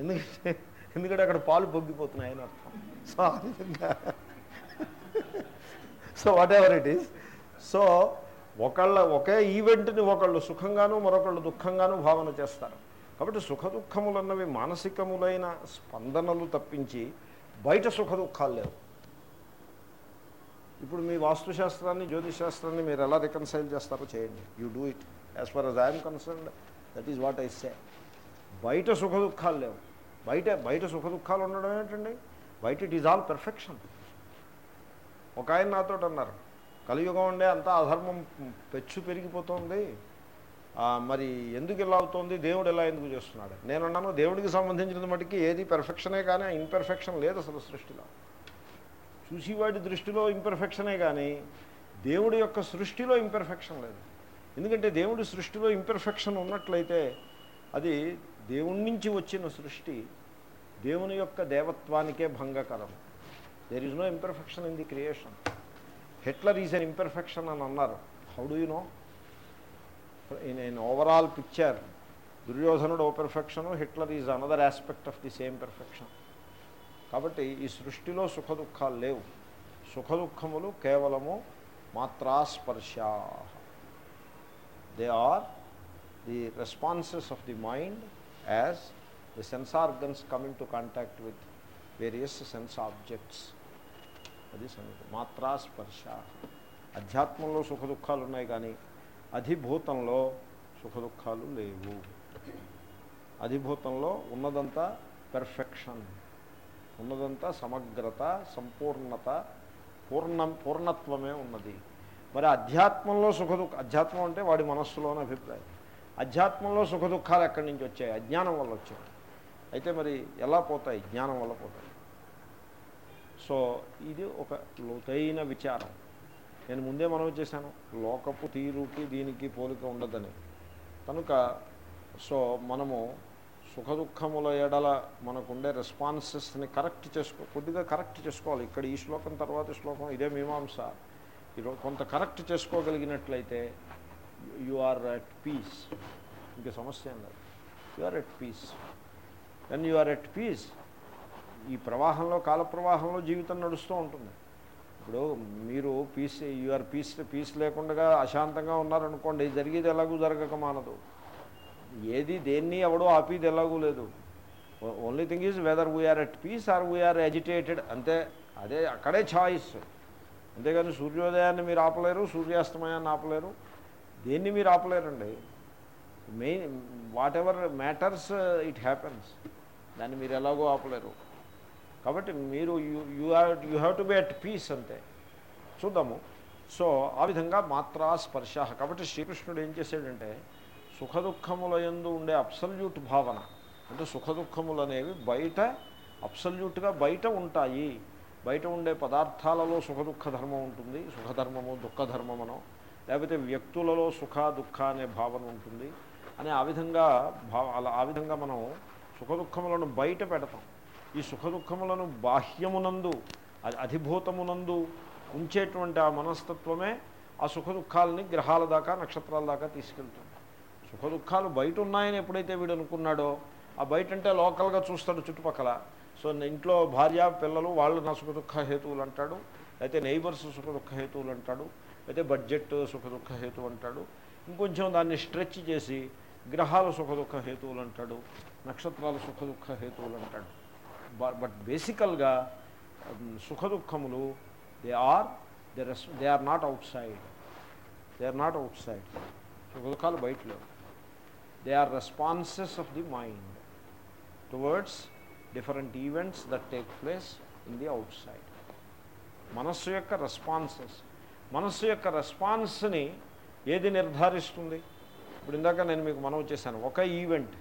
ఎందుకంటే ఎందుకంటే అక్కడ పాలు పొంగిపోతున్నాయని అర్థం. సో ఆ విధంగా so whatever it is so ఒకళ్ళ ఒకే ఈవెంట్ని ఒకళ్ళు సుఖంగాను మరొకళ్ళు దుఃఖంగాను భావన చేస్తారు. కాబట్టి సుఖ దుఃఖములన్నవి మానసికములైన స్పందనలు తప్పించి బయట సుఖ దుఃఖాలు లేవు. ఇప్పుడు మీ వాస్తుశాస్త్రాన్ని జ్యోతిష్ శాస్త్రాన్ని మీరు ఎలా రికన్సైల్ చేస్తారో చేయండి. You do it as far as I'm concerned that is what I say బయట సుఖ దుఃఖాలు లేవు. బయట బయట సుఖ దుఃఖాలు ఉండడం ఏంటండి? బయట ఇట్ ఈజ్ ఆల్ పెర్ఫెక్షన్ ఒక ఆయన నాతో అన్నారు కలియుగం ఉండే అంతా అధర్మం పెచ్చు పెరిగిపోతుంది. మరి ఎందుకు ఇలా అవుతుంది? దేవుడు ఎలా ఎందుకు చేస్తున్నాడు? నేను అన్నాను దేవుడికి సంబంధించిన మటుకి ఏది పెర్ఫెక్షనే కానీ ఇన్పెర్ఫెక్షన్ లేదు అసలు సృష్టిలో. చూసేవాడి దృష్టిలో ఇంపెర్ఫెక్షనే కానీ దేవుడి యొక్క సృష్టిలో ఇంపెర్ఫెక్షన్ లేదు. ఎందుకంటే దేవుడి సృష్టిలో ఇంపెర్ఫెక్షన్ ఉన్నట్లయితే అది దేవుడి నుంచి వచ్చిన సృష్టి దేవుని యొక్క దేవత్వానికే భంగకరం. There is no imperfection in the creation Hitler is an imperfection అని అన్నారు. How do you know in in overall picture దుర్యోధనుడు ఓ perfection Hitler is another aspect of the same perfection కాబట్టి ఈ సృష్టిలో సుఖ దుఃఖాలు లేవు. సుఖ దుఃఖములు కేవలము మాత్రాస్పర్శా. They are the responses of the mind as the sense organs coming to contact with various sense objects అది సంగతి. మాత్రాస్పర్శ. అధ్యాత్మంలో సుఖ దుఃఖాలు ఉన్నాయి కానీ అధిభూతంలో సుఖ దుఃఖాలు లేవు. అధిభూతంలో ఉన్నదంతా పెర్ఫెక్షన్ ఉన్నదంతా సమగ్రత సంపూర్ణత పూర్ణం పూర్ణత్వమే ఉన్నది. మరి అధ్యాత్మంలో సుఖ దుఃఖ అధ్యాత్మం అంటే వాడి మనస్సులోని అభిప్రాయం. అధ్యాత్మంలో సుఖ దుఃఖాలు ఎక్కడి నుంచి వచ్చాయి? అజ్ఞానం వల్ల వచ్చాయి. అయితే మరి ఎలా పోతాయి? జ్ఞానం వల్ల పోతాయి. సో ఇది ఒక లోతైన విచారం. నేను ముందే మనం చేశాను. లోకపు తీరుకి దీనికి పోలిక ఉండదని. కనుక సో మనము సుఖ దుఃఖముల ఎడల మనకుండే రెస్పాన్సెస్ని కరెక్ట్ చేసుకో కొద్దిగా కరెక్ట్ చేసుకోవాలి. ఇక్కడ ఈ శ్లోకం తర్వాత శ్లోకం ఇదే మీమాంస. ఈరోజు కొంత కరెక్ట్ చేసుకోగలిగినట్లయితే యు ఆర్ అట్ పీస్. ఇంకా సమస్య ఏం లేదు. You are at peace. Then you are at peace ఈ ప్రవాహంలో కాల ప్రవాహంలో జీవితం నడుస్తూ ఉంటుంది. ఇప్పుడు మీరు పీస్ యూఆర్ పీస్ పీస్ లేకుండా అశాంతంగా ఉన్నారనుకోండి జరిగేది ఎలాగూ జరగక మానదు. ఏది దేన్ని ఎవడో ఆపేది ఎలాగూ లేదు. Only thing is whether we are at peace or we are agitated అంతే అదే అక్కడే ఛాయిస్ అంతేగాని సూర్యోదయాన్ని మీరు ఆపలేరు సూర్యాస్తమయాన్ని ఆపలేరు. దేన్ని మీరు ఆపలేరండి? Main whatever matters it happens. దాన్ని మీరు ఎలాగో ఆపలేరు. కాబట్టి మీరు you you have you have to be at peace అంతే. చూద్దాము. సో ఆ విధంగా మాత్రా స్పర్శ. కాబట్టి శ్రీకృష్ణుడు ఏం చేశాడంటే సుఖ దుఃఖముల యందు ఉండే అబ్సల్యూట్ భావన. అంటే సుఖదుఖములు అనేవి బయట అప్సల్యూట్గా బయట ఉంటాయి. బయట ఉండే పదార్థాలలో సుఖదుఖ ధర్మం ఉంటుంది. సుఖధర్మము దుఃఖధర్మమనో లేకపోతే వ్యక్తులలో సుఖ దుఃఖ అనే భావన ఉంటుంది. అని ఆ విధంగా భావ అలా ఆ విధంగా మనం సుఖదుఖములను బయట పెడతాం. ఈ సుఖదుఖములను బాహ్యమునందు అధిభూతమునందు ఉంచేటువంటి ఆ మనస్తత్వమే ఆ సుఖదుఖాలని గ్రహాల దాకా నక్షత్రాల దాకా తీసుకెళ్తుంది. సుఖదుఖాలు బయట ఉన్నాయని ఎప్పుడైతే వీడు అనుకున్నాడో ఆ బయట అంటే లోకల్గా చూస్తాడు చుట్టుపక్కల. సో ఇంట్లో భార్య పిల్లలు వాళ్ళు నా సుఖదుఖ హేతువులు అంటాడు అయితే నైబర్స్ సుఖదుఖ హేతువులు అంటాడు అయితే బడ్జెట్ సుఖదుఖ హేతువు అంటాడు. ఇంకొంచెం దాన్ని స్ట్రెచ్ చేసి గ్రహాల సుఖదుఖ హేతువులు అంటాడు నక్షత్రాల సుఖ దుఃఖ హేతువులు అంటాడు బట్ బేసికల్గా సుఖ దుఃఖములు they are they res they are not outside they are not outside సుఖ దుఃఖాలు బయట లేవు. They are responses of the mind towards different events that take place in the outside మనస్సు యొక్క రెస్పాన్సెస్ మనస్సు యొక్క రెస్పాన్స్ని ఏది నిర్ధారిస్తుంది? ఇప్పుడు ఇందాక నేను మీకు మనం చేశాను ఒక ఈవెంట్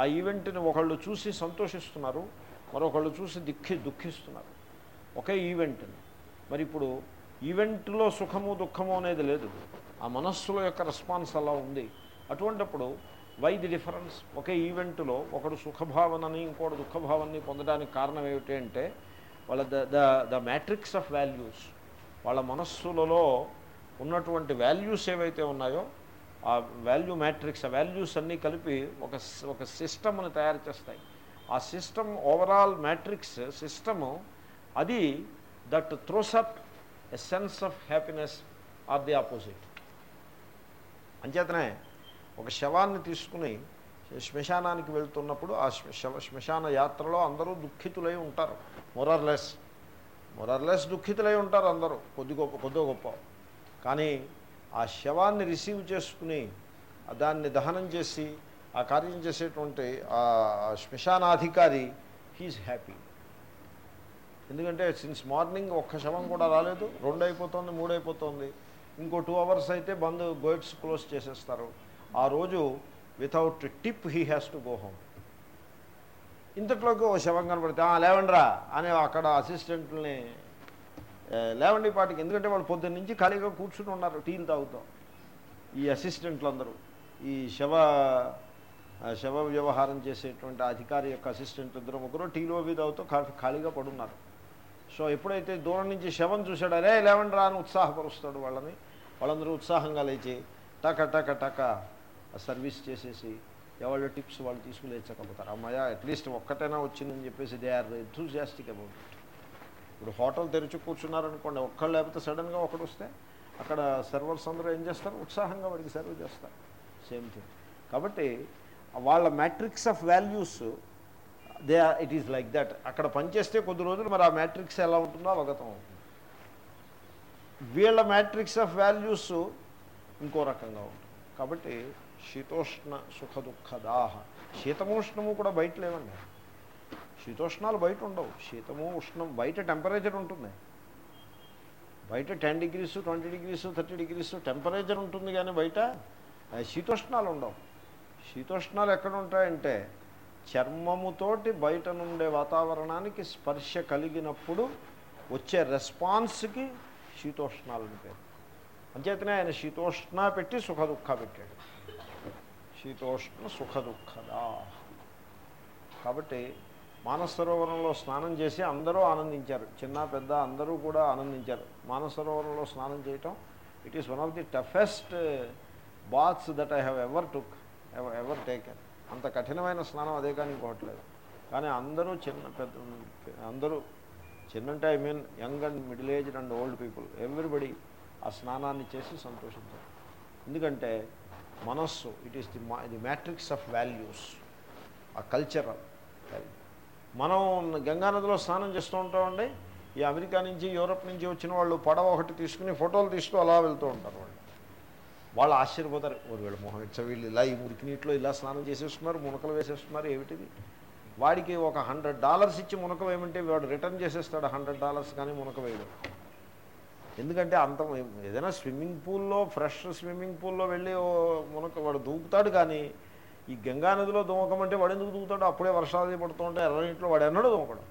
ఆ ఈవెంట్ని ఒకళ్ళు చూసి సంతోషిస్తున్నారు మరొకళ్ళు చూసి దిక్కి దుఃఖిస్తున్నారు. ఒకే ఈవెంట్ని మరి ఇప్పుడు ఈవెంట్లో సుఖము దుఃఖము అనేది లేదు. ఆ మనస్సులో యొక్క రెస్పాన్స్ అలా ఉంది. అటువంటప్పుడు వై ది డిఫరెన్స్ ఒకే ఈవెంట్లో ఒకడు సుఖభావనని ఇంకోటి దుఃఖభావాన్ని పొందడానికి కారణం ఏమిటి అంటే వాళ్ళ the the the matrix of values వాళ్ళ మనస్సులలో ఉన్నటువంటి వాల్యూస్ ఏవైతే ఉన్నాయో ఆ వాల్యూ మ్యాట్రిక్స్ ఆ వాల్యూస్ అన్నీ కలిపి ఒక ఒక సిస్టమ్ని తయారు చేస్తాయి. ఆ సిస్టమ్ ఓవరాల్ మ్యాట్రిక్స్ సిస్టము అది that throws up up a sense of happiness or the opposite అంచేతనే ఒక శవాన్ని తీసుకుని శ్మశానానికి వెళ్తున్నప్పుడు ఆ శవ శ్మశాన యాత్రలో అందరూ దుఃఖితులై ఉంటారు. మొరర్లెస్ మొరర్లెస్ దుఃఖితులై ఉంటారు అందరూ. కొద్ది గొప్ప కొద్దో గొప్ప. కానీ ఆ శవాన్ని రిసీవ్ చేసుకుని దాన్ని దహనం చేసి ఆ కార్యం చేసేటువంటి ఆ శ్మశానాధికారి హీస్ హ్యాపీ ఎందుకంటే సిన్స్ మార్నింగ్ ఒక్క శవం కూడా రాలేదు రెండు అయిపోతుంది మూడు అయిపోతుంది ఇంకో టూ అవర్స్ అయితే బంద్ గోయిట్స్ క్లోజ్ చేసేస్తారు. ఆ రోజు without tip he has to go home ఇంతట్లోకి ఓ శవం కనపడితే లేవండ్రా అని అక్కడ అసిస్టెంట్ని లేవండి పాటికి. ఎందుకంటే వాళ్ళు పొద్దున్న నుంచి ఖాళీగా కూర్చుని ఉన్నారు. టీలు తాగుతాం. ఈ అసిస్టెంట్లు అందరూ ఈ శవ శవ వ్యవహారం చేసేటువంటి అధికారి యొక్క అసిస్టెంట్ ఇద్దరు ముగ్గురు టీలో అవి తాగుతూ ఖాళీగా పడున్నారు. సో ఎప్పుడైతే దూరం నుంచి శవం చూశాడో అరే లేవండి రా అని ఉత్సాహపరుస్తాడు వాళ్ళని. వాళ్ళందరూ ఉత్సాహంగా లేచి టక టక టక సర్వీస్ చేసేసి ఎవరి టిప్స్ వాళ్ళు తీసుకుని అమ్మాయ అట్లీస్ట్ ఒక్కటైనా వచ్చిందని చెప్పేసి దే ఆర్ ఎంతూజియాస్టిక్ అబౌట్ ఇప్పుడు హోటల్ తెరిచి కూర్చున్నారనుకోండి ఒక్కళ్ళు లేకపోతే సడన్గా ఒకడు వస్తే అక్కడ సర్వర్స్ అందరూ ఏం చేస్తారు? ఉత్సాహంగా వాడికి సర్వ్ చేస్తారు. Same thing. కాబట్టి వాళ్ళ matrix of values they it is like that. అక్కడ పనిచేస్తే కొద్ది రోజులు మరి ఆ మ్యాట్రిక్స్ ఎలా ఉంటుందో అవగతం అవుతుంది. వీళ్ళ మ్యాట్రిక్స్ ఆఫ్ వాల్యూస్ ఇంకో రకంగా ఉంటుంది. కాబట్టి శీతోష్ణ సుఖ దుఃఖదాహ శీతమోష్ణము కూడా బయట లేవండి. శీతోష్ణాలు బయట ఉండవు. శీతము ఉష్ణం బయట టెంపరేచర్ ఉంటుంది. బయట ten degrees twenty degrees thirty degrees temperature ఉంటుంది కానీ బయట శీతోష్ణాలు ఉండవు. శీతోష్ణాలు ఎక్కడ ఉంటాయంటే చర్మముతోటి బయట నుండే వాతావరణానికి స్పర్శ కలిగినప్పుడు వచ్చే రెస్పాన్స్కి శీతోష్ణాలు పేరు. అంచేతనే ఆయన శీతోష్ణ పెట్టి సుఖ దుఃఖ పెట్టాడు. శీతోష్ణ సుఖ దుఃఖదా. కాబట్టి మానసరోవరంలో స్నానం చేసి అందరూ ఆనందించారు. చిన్న పెద్ద అందరూ కూడా ఆనందించారు. మానసరోవరంలో స్నానం చేయటం it is one of the toughest baths that I have ever took ever taken అంత కఠినమైన స్నానం అదే కానీ ఇంకోవట్లేదు. కానీ అందరూ చిన్న పెద్ద అందరూ చిన్నంటే I mean young and middle aged and old people everybody ఆ స్నానాన్ని చేసి సంతోషించారు. ఎందుకంటే మనస్సు it is the the matrix of values ఆ కల్చరల్ మనం గంగానదిలో స్నానం చేస్తూ ఉంటామండి. ఈ అమెరికా నుంచి యూరప్ నుంచి వచ్చిన వాళ్ళు పడవ ఒకటి తీసుకుని ఫోటోలు తీస్తూ అలా వెళ్తూ ఉంటారు వాళ్ళు. వాళ్ళు ఆశ్చర్యపోతారు. ఓరు మొహం ఇచ్చ వీళ్ళు ఇలా ఈ మురికి నీటిలో ఇలా స్నానం చేసేస్తున్నారు మునకలు వేసేస్తున్నారు ఏమిటిది? వాడికి ఒక హండ్రెడ్ డాలర్స్ ఇచ్చి మునక వేయమంటే వాడు రిటర్న్ చేసేస్తాడు హండ్రెడ్ డాలర్స్ కానీ మునక వేయడం. ఎందుకంటే అంత ఏదైనా స్విమ్మింగ్ పూల్లో ఫ్రెష్ స్విమ్మింగ్ పూల్లో వెళ్ళి మునక వాడు దూకుతాడు కానీ ఈ గంగా నదిలో దూకమంటే వాడు ఎందుకు దూకుతాడు అప్పుడే వర్షాలు పడుతూ ఉంటే ఎర్రనీటిలో వాడు ఎన్నడూ దూకడం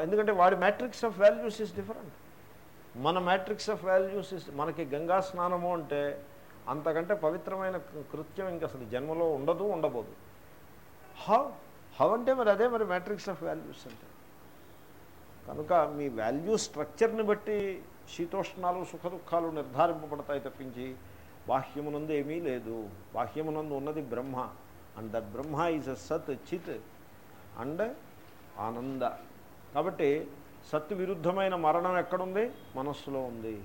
ఎందుకంటే వాడి matrix of values is different మన మ్యాట్రిక్స్ ఆఫ్ వాల్యూస్ ఇస్ మనకి గంగా స్నానము అంటే అంతకంటే పవిత్రమైన కృత్యం ఇంక అసలు జన్మలో ఉండదు ఉండబోదు. హౌ? హౌ అంటే మరి అదే మరి మ్యాట్రిక్స్ ఆఫ్ వాల్యూస్ అంటే. కనుక మీ వాల్యూ స్ట్రక్చర్ని బట్టి శీతోష్ణాలు సుఖ దుఃఖాలు నిర్ధారింపబడతాయి తప్పించి బాహ్యమునందు ఏమీ లేదు. బాహ్యమునందు ఉన్నది Brahma. And that Brahma is a sat chit and ఆనంద. కాబట్టి సత్ విరుద్ధమైన మరణం ఎక్కడుంది? మనస్సులో ఉంది.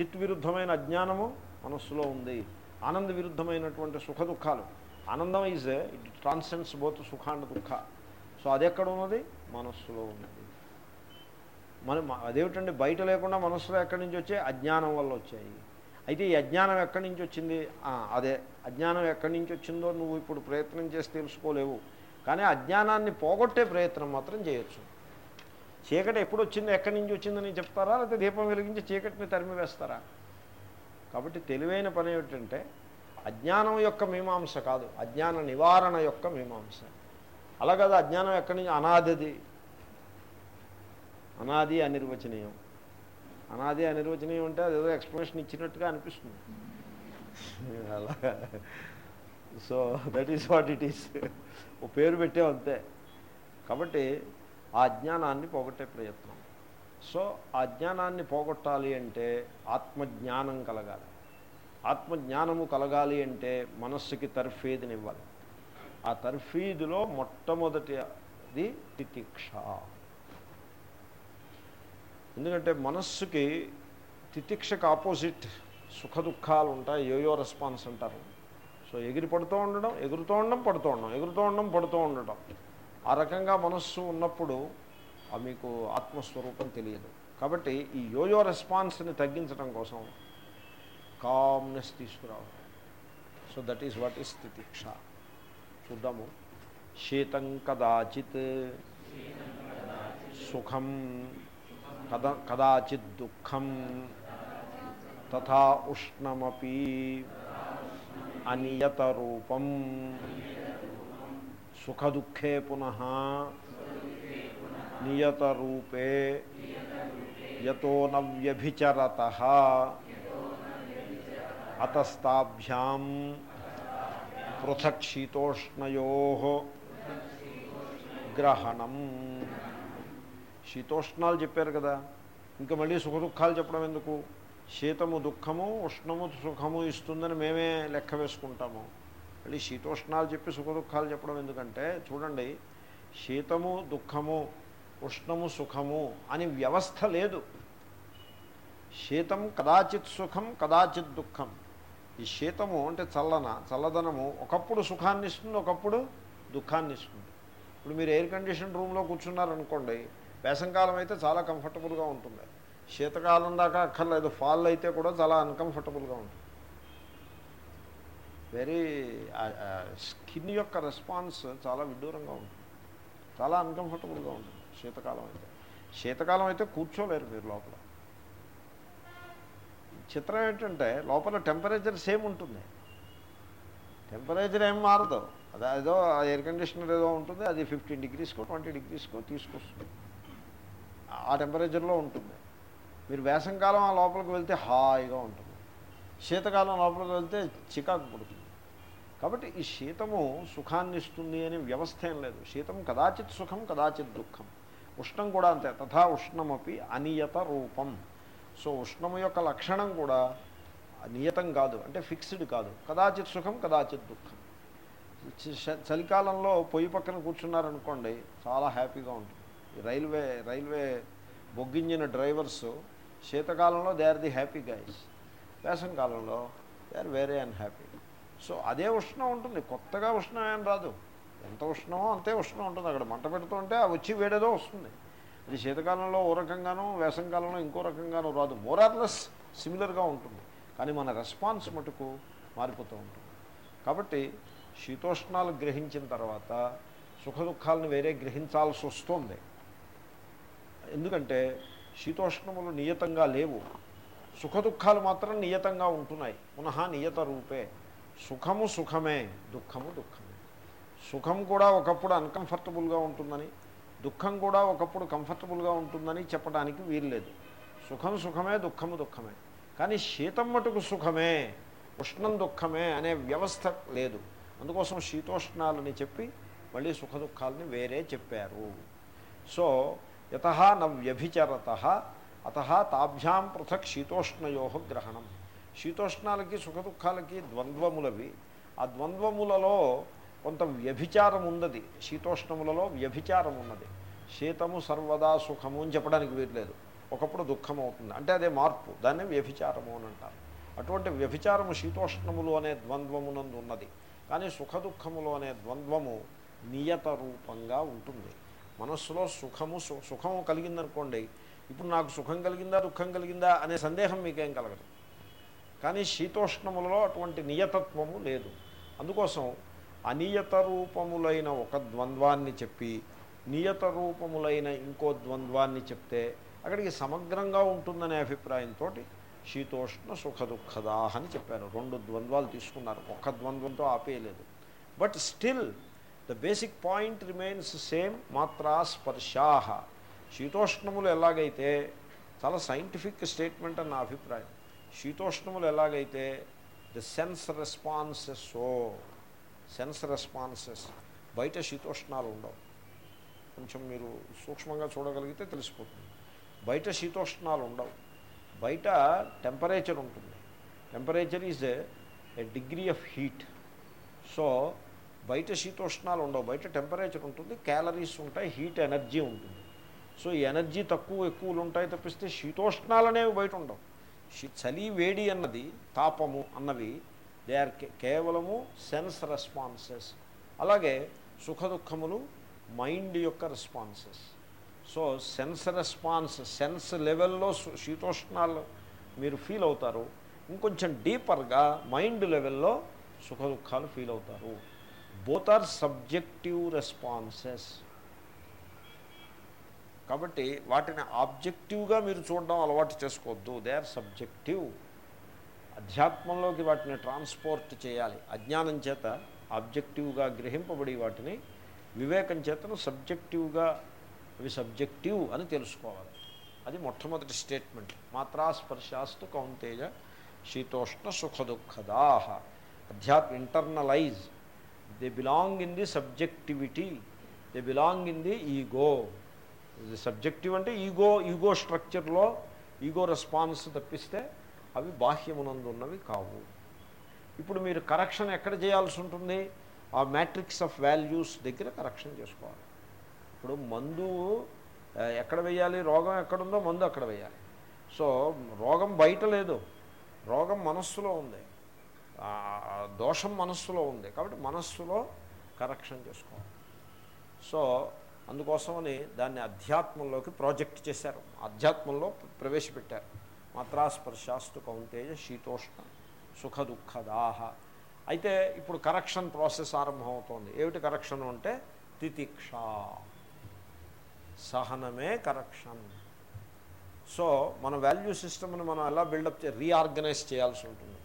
చిత్ విరుద్ధమైన అజ్ఞానము మనస్సులో ఉంది. ఆనంద విరుద్ధమైనటువంటి సుఖ దుఃఖాలు. ఆనందం is it transcends both sukha and dukha. So అది ఎక్కడ ఉన్నది మనస్సులో ఉన్నది. మన అదేమిటండి? బయట లేకుండా మనస్సులో ఎక్కడి నుంచి వచ్చాయి? అజ్ఞానం వల్ల వచ్చాయి. అయితే ఈ అజ్ఞానం ఎక్కడి నుంచి వచ్చింది? అదే. అజ్ఞానం ఎక్కడి నుంచి వచ్చిందో నువ్వు ఇప్పుడు ప్రయత్నం చేసి తెలుసుకోలేవు. కానీ అజ్ఞానాన్ని పోగొట్టే ప్రయత్నం మాత్రం చేయొచ్చు. చీకటి ఎప్పుడు వచ్చిందో ఎక్కడి నుంచి వచ్చిందని చెప్తారా? లేకపోతే దీపం వెలిగించి చీకటిని తరిమి వేస్తారా? కాబట్టి తెలివైన పని ఏమిటంటే అజ్ఞానం యొక్క మీమాంస కాదు. అజ్ఞాన నివారణ యొక్క మీమాంస. అలా అజ్ఞానం ఎక్కడి నుంచి? అనాదిది. అనాది అనిర్వచనీయం. అనాది అనిర్వచనీయం అంటే అదేదో ఎక్స్ప్లెనేషన్ ఇచ్చినట్టుగా అనిపిస్తుంది. అలాగా so that is what it is ఓ పేరు పెట్టే అంతే. కాబట్టి ఆ అజ్ఞానాన్ని పోగొట్టే ప్రయత్నం. సో ఆ జ్ఞానాన్ని పోగొట్టాలి అంటే ఆత్మజ్ఞానం కలగాలి. ఆత్మజ్ఞానము కలగాలి అంటే మనస్సుకి తర్ఫీదునివ్వాలి. ఆ తర్ఫీదులో మొట్టమొదటిది తితిక్ష. ఎందుకంటే మనస్సుకి తితిక్షకు ఆపోజిట్ సుఖ దుఃఖాలు ఉంటాయి యోయో రెస్పాన్స్ అంటారు. సో ఎగిరి పడుతూ ఉండడం ఎగురుతూ ఉండడం పడుతూ ఉండడం ఎగురుతూ ఉండడం పడుతూ ఉండడం. ఆ రకంగా మనస్సు ఉన్నప్పుడు ఆ మీకు ఆత్మస్వరూపం తెలియదు. కాబట్టి ఈ యోయో రెస్పాన్స్ని తగ్గించడం కోసం కామ్నెస్ తీసుకురావాలి. So that is what is titiksha. చూద్దాము. శీతం కదాచిత్. సుఖం కద కదాచిత్ దుఃఖం తథా ఉష్ణమపి అనియత రూపం సుఖదుఖే పునః నియత రూపే యతో న వ్యభిచరత అతస్తాభ్యాం పృథక్ శీతోష్ణయో గ్రహణం శీతోష్ణాలు చెప్పారు కదా. ఇంకా మళ్ళీ సుఖ దుఃఖాలు చెప్పడం ఎందుకు? శీతము దుఃఖము ఉష్ణము సుఖము ఇస్తుందని మేమే లెక్క వేసుకుంటాము. మళ్ళీ శీతోష్ణాలు చెప్పి సుఖ దుఃఖాలు చెప్పడం ఎందుకంటే చూడండి శీతము దుఃఖము ఉష్ణము సుఖము అని వ్యవస్థ లేదు. శీతం కదాచిత్ సుఖం కదాచిత్ దుఃఖం. ఈ శీతము అంటే చల్లన చల్లదనము ఒకప్పుడు సుఖాన్ని ఇస్తుంది ఒకప్పుడు దుఃఖాన్ని ఇస్తుంది ఇప్పుడు మీరు ఎయిర్ కండిషన్ రూమ్లో కూర్చున్నారనుకోండి వేసంకాలం అయితే చాలా కంఫర్టబుల్గా ఉంటుంది. శీతకాలం దాకా అక్కర్లేదు. ఫాల్ అయితే కూడా చాలా అన్కంఫర్టబుల్గా ఉంటుంది. వెరీ స్కిన్ యొక్క రెస్పాన్స్ చాలా విడ్డూరంగా ఉంటుంది. చాలా అన్కంఫర్టబుల్గా ఉంటుంది శీతకాలం అయితే. శీతకాలం అయితే కూర్చోలేరు మీరు లోపల. చిత్రం ఏంటంటే లోపల టెంపరేచర్ సేమ్ ఉంటుంది. టెంపరేచర్ ఏం మారదు. అది ఏదో ఎయిర్ కండిషనర్ ఏదో ఉంటుంది. అది ఫిఫ్టీన్ డిగ్రీస్కో ట్వంటీ డిగ్రీస్కో తీసుకొస్తుంది. ఆ టెంపరేచర్లో ఉంటుంది. మీరు వేసంకాలం ఆ లోపలికి వెళ్తే హాయిగా ఉంటుంది. శీతకాలం లోపలికి వెళ్తే చికాకు పుడుతుంది. కాబట్టి ఈ శీతము సుఖాన్ని ఇస్తుంది అని వ్యవస్థ ఏం లేదు. శీతం కదాచిత్ సుఖం కదాచిత్ దుఃఖం. ఉష్ణం కూడా అంతే. తథా ఉష్ణమపి అనియత రూపం. సో ఉష్ణము యొక్క లక్షణం కూడా నియతం కాదు. అంటే ఫిక్స్డ్ కాదు. కదాచిత్ సుఖం కదాచిత్ దుఃఖం. చలికాలంలో పొయ్యి పక్కన కూర్చున్నారనుకోండి చాలా హ్యాపీగా ఉంటుంది. రైల్వే రైల్వే బొగ్గించిన drivers శీతకాలంలో they are the happy guys వేసంకాలంలో they are very unhappy. So అదే ఉష్ణం ఉంటుంది. కొత్తగా ఉష్ణం ఏం రాదు. ఎంత ఉష్ణమో అంతే ఉష్ణం ఉంటుంది. అక్కడ మంట పెడుతుంటే ఆ వచ్చి వేడేదో వస్తుంది. అది శీతకాలంలో ఓ రకంగానూ వేసంకాలంలో ఇంకో రకంగానూ రాదు. మోరార్లెస్ సిమిలర్గా ఉంటుంది. కానీ మన రెస్పాన్స్ మటుకు మారిపోతూ ఉంటుంది. కాబట్టి శీతోష్ణాలు గ్రహించిన తర్వాత సుఖ దుఃఖాలను వేరే గ్రహించాల్సి వస్తుంది. ఎందుకంటే శీతోష్ణములు నియతంగా లేవు. సుఖ దుఃఖాలు మాత్రం నియతంగా ఉంటున్నాయి. పునః నియత రూపే. సుఖము సుఖమే దుఃఖము దుఃఖమే. సుఖం కూడా ఒకప్పుడు అన్కంఫర్టబుల్గా ఉంటుందని దుఃఖం కూడా ఒకప్పుడు కంఫర్టబుల్గా ఉంటుందని చెప్పడానికి వీల్లేదు సుఖం సుఖమే దుఃఖము దుఃఖమే. కానీ శీతం మటుకు సుఖమే ఉష్ణం దుఃఖమే అనే వ్యవస్థ లేదు. అందుకోసం శీతోష్ణాలని చెప్పి మళ్ళీ సుఖ దుఃఖాలని వేరే చెప్పారు. సో యత న వ్యభిచరత అత తాభ్యాం పృథక్ శీతోష్ణయో గ్రహణం. శీతోష్ణాలకి సుఖ దుఃఖాలకి ద్వంద్వములవి. ఆ ద్వంద్వములలో కొంత వ్యభిచారం ఉన్నది శీతోష్ణములలో వ్యభిచారం ఉన్నది శీతము సర్వదా సుఖము అని చెప్పడానికి వీర్లేదు ఒకప్పుడు దుఃఖం అవుతుంది అంటే అదే మార్పు. దాన్ని వ్యభిచారము అని అంటారు. అటువంటి వ్యభిచారము శీతోష్ణములు అనే ద్వంద్వమునందు ఉన్నది కానీ సుఖదుఖములు అనే ద్వంద్వము నియత రూపంగా ఉంటుంది. మనస్సులో సుఖము సుఖం కలిగిందనుకోండి ఇప్పుడు నాకు సుఖం కలిగిందా దుఃఖం కలిగిందా అనే సందేహం మీకేం కలగదు. కానీ శీతోష్ణములలో అటువంటి నియతత్వము లేదు. అందుకోసం అనియత రూపములైన ఒక ద్వంద్వాన్ని చెప్పి నియత రూపములైన ఇంకో ద్వంద్వాన్ని చెప్తే అక్కడికి సమగ్రంగా ఉంటుందనే అభిప్రాయంతో శీతోష్ణ సుఖ దుఃఖదాహ అని చెప్పారు. రెండు ద్వంద్వాలు తీసుకున్నారు. ఒక్క ద్వంద్వంతో ఆపేయలేదు. But still the basic point remains same మాత్రా స్పర్శాహ శీతోష్ణములు ఎలాగైతే చాలా సైంటిఫిక్ స్టేట్మెంట్ అని నా అభిప్రాయం శీతోష్ణములు ఎలాగైతే the sense responses oh sense responses బయట శీతోష్ణాలు ఉండవు కొంచెం మీరు సూక్ష్మంగా చూడగలిగితే తెలిసిపోతుంది బయట శీతోష్ణాలు ఉండవు బయట టెంపరేచర్ ఉంటుంది temperature is a degree of heat so బయట శీతోష్ణాలు ఉండవు బయట టెంపరేచర్ ఉంటుంది క్యాలరీస్ ఉంటాయి హీట్ ఎనర్జీ ఉంటుంది. సో ఈ ఎనర్జీ తక్కువ ఎక్కువలు ఉంటాయి తప్పిస్తే శీతోష్ణాలు అనేవి బయట ఉండవు. చలి వేడి అన్నది తాపము అన్నవి దే ఆర్ కేవలము సెన్స్ రెస్పాన్సెస్ అలాగే సుఖ దుఃఖములు మైండ్ యొక్క responses so sense response sense లెవెల్లో శీతోష్ణాలు మీరు ఫీల్ అవుతారు. ఇంకొంచెం డీపర్గా మైండ్ లెవెల్లో సుఖ దుఃఖాలు ఫీల్ అవుతారు. బోత్ ఆర్ సబ్జెక్టివ్ రెస్పాన్సెస్ కాబట్టి వాటిని ఆబ్జెక్టివ్గా మీరు చూడడం అలవాటు చేసుకోవద్దు. దే ఆర్ సబ్జెక్టివ్ అధ్యాత్మంలోకి వాటిని ట్రాన్స్పోర్ట్ చేయాలి. అజ్ఞానం చేత ఆబ్జెక్టివ్గా గ్రహింపబడి వాటిని వివేకం చేతను సబ్జెక్టివ్గా అవి సబ్జెక్టివ్ అని తెలుసుకోవాలి. అది మొట్టమొదటి స్టేట్మెంట్. మాత్రా స్పర్శాస్తు కౌంతేజ శీతోష్ణ సుఖ దుఃఖదాహ. అధ్యాత్మ internalize they belong in the subjectivity they belong in the ego the subjective అంటే ఈగో ఈగో స్ట్రక్చర్లో ఈగో రెస్పాన్స్ తప్పిస్తే అవి బాహ్యమునందు ఉన్నవి కావు. ఇప్పుడు మీరు కరెక్షన్ ఎక్కడ చేయాల్సి ఉంటుంది? ఆ మ్యాట్రిక్స్ ఆఫ్ వాల్యూస్ దగ్గర కరెక్షన్ చేసుకోవాలి. ఇప్పుడు మందు ఎక్కడ వేయాలి? రోగం ఎక్కడుందో మందు అక్కడ వేయాలి. సో రోగం బయట లేదు. రోగం మనస్సులో ఉంది. దోషం మనస్సులో ఉంది. కాబట్టి మనస్సులో కరెక్షన్ చేసుకోవాలి. సో అందుకోసమని దాన్ని అధ్యాత్మంలోకి ప్రాజెక్ట్ చేశారు. అధ్యాత్మంలో ప్రవేశపెట్టారు. మాత్రాస్పర్శాస్తు కౌంతేజ శీతోష్ణ సుఖ దుఃఖదాహ అయితే ఇప్పుడు కరెక్షన్ ప్రాసెస్ ఆరంభమవుతోంది. ఏమిటి కరెక్షన్ అంటే తితిక్ష. సహనమే కరెక్షన్ సో మన వాల్యూ సిస్టమ్ని మనం ఎలా బిల్డప్ చే రీఆర్గనైజ్ చేయాల్సి ఉంటుంది.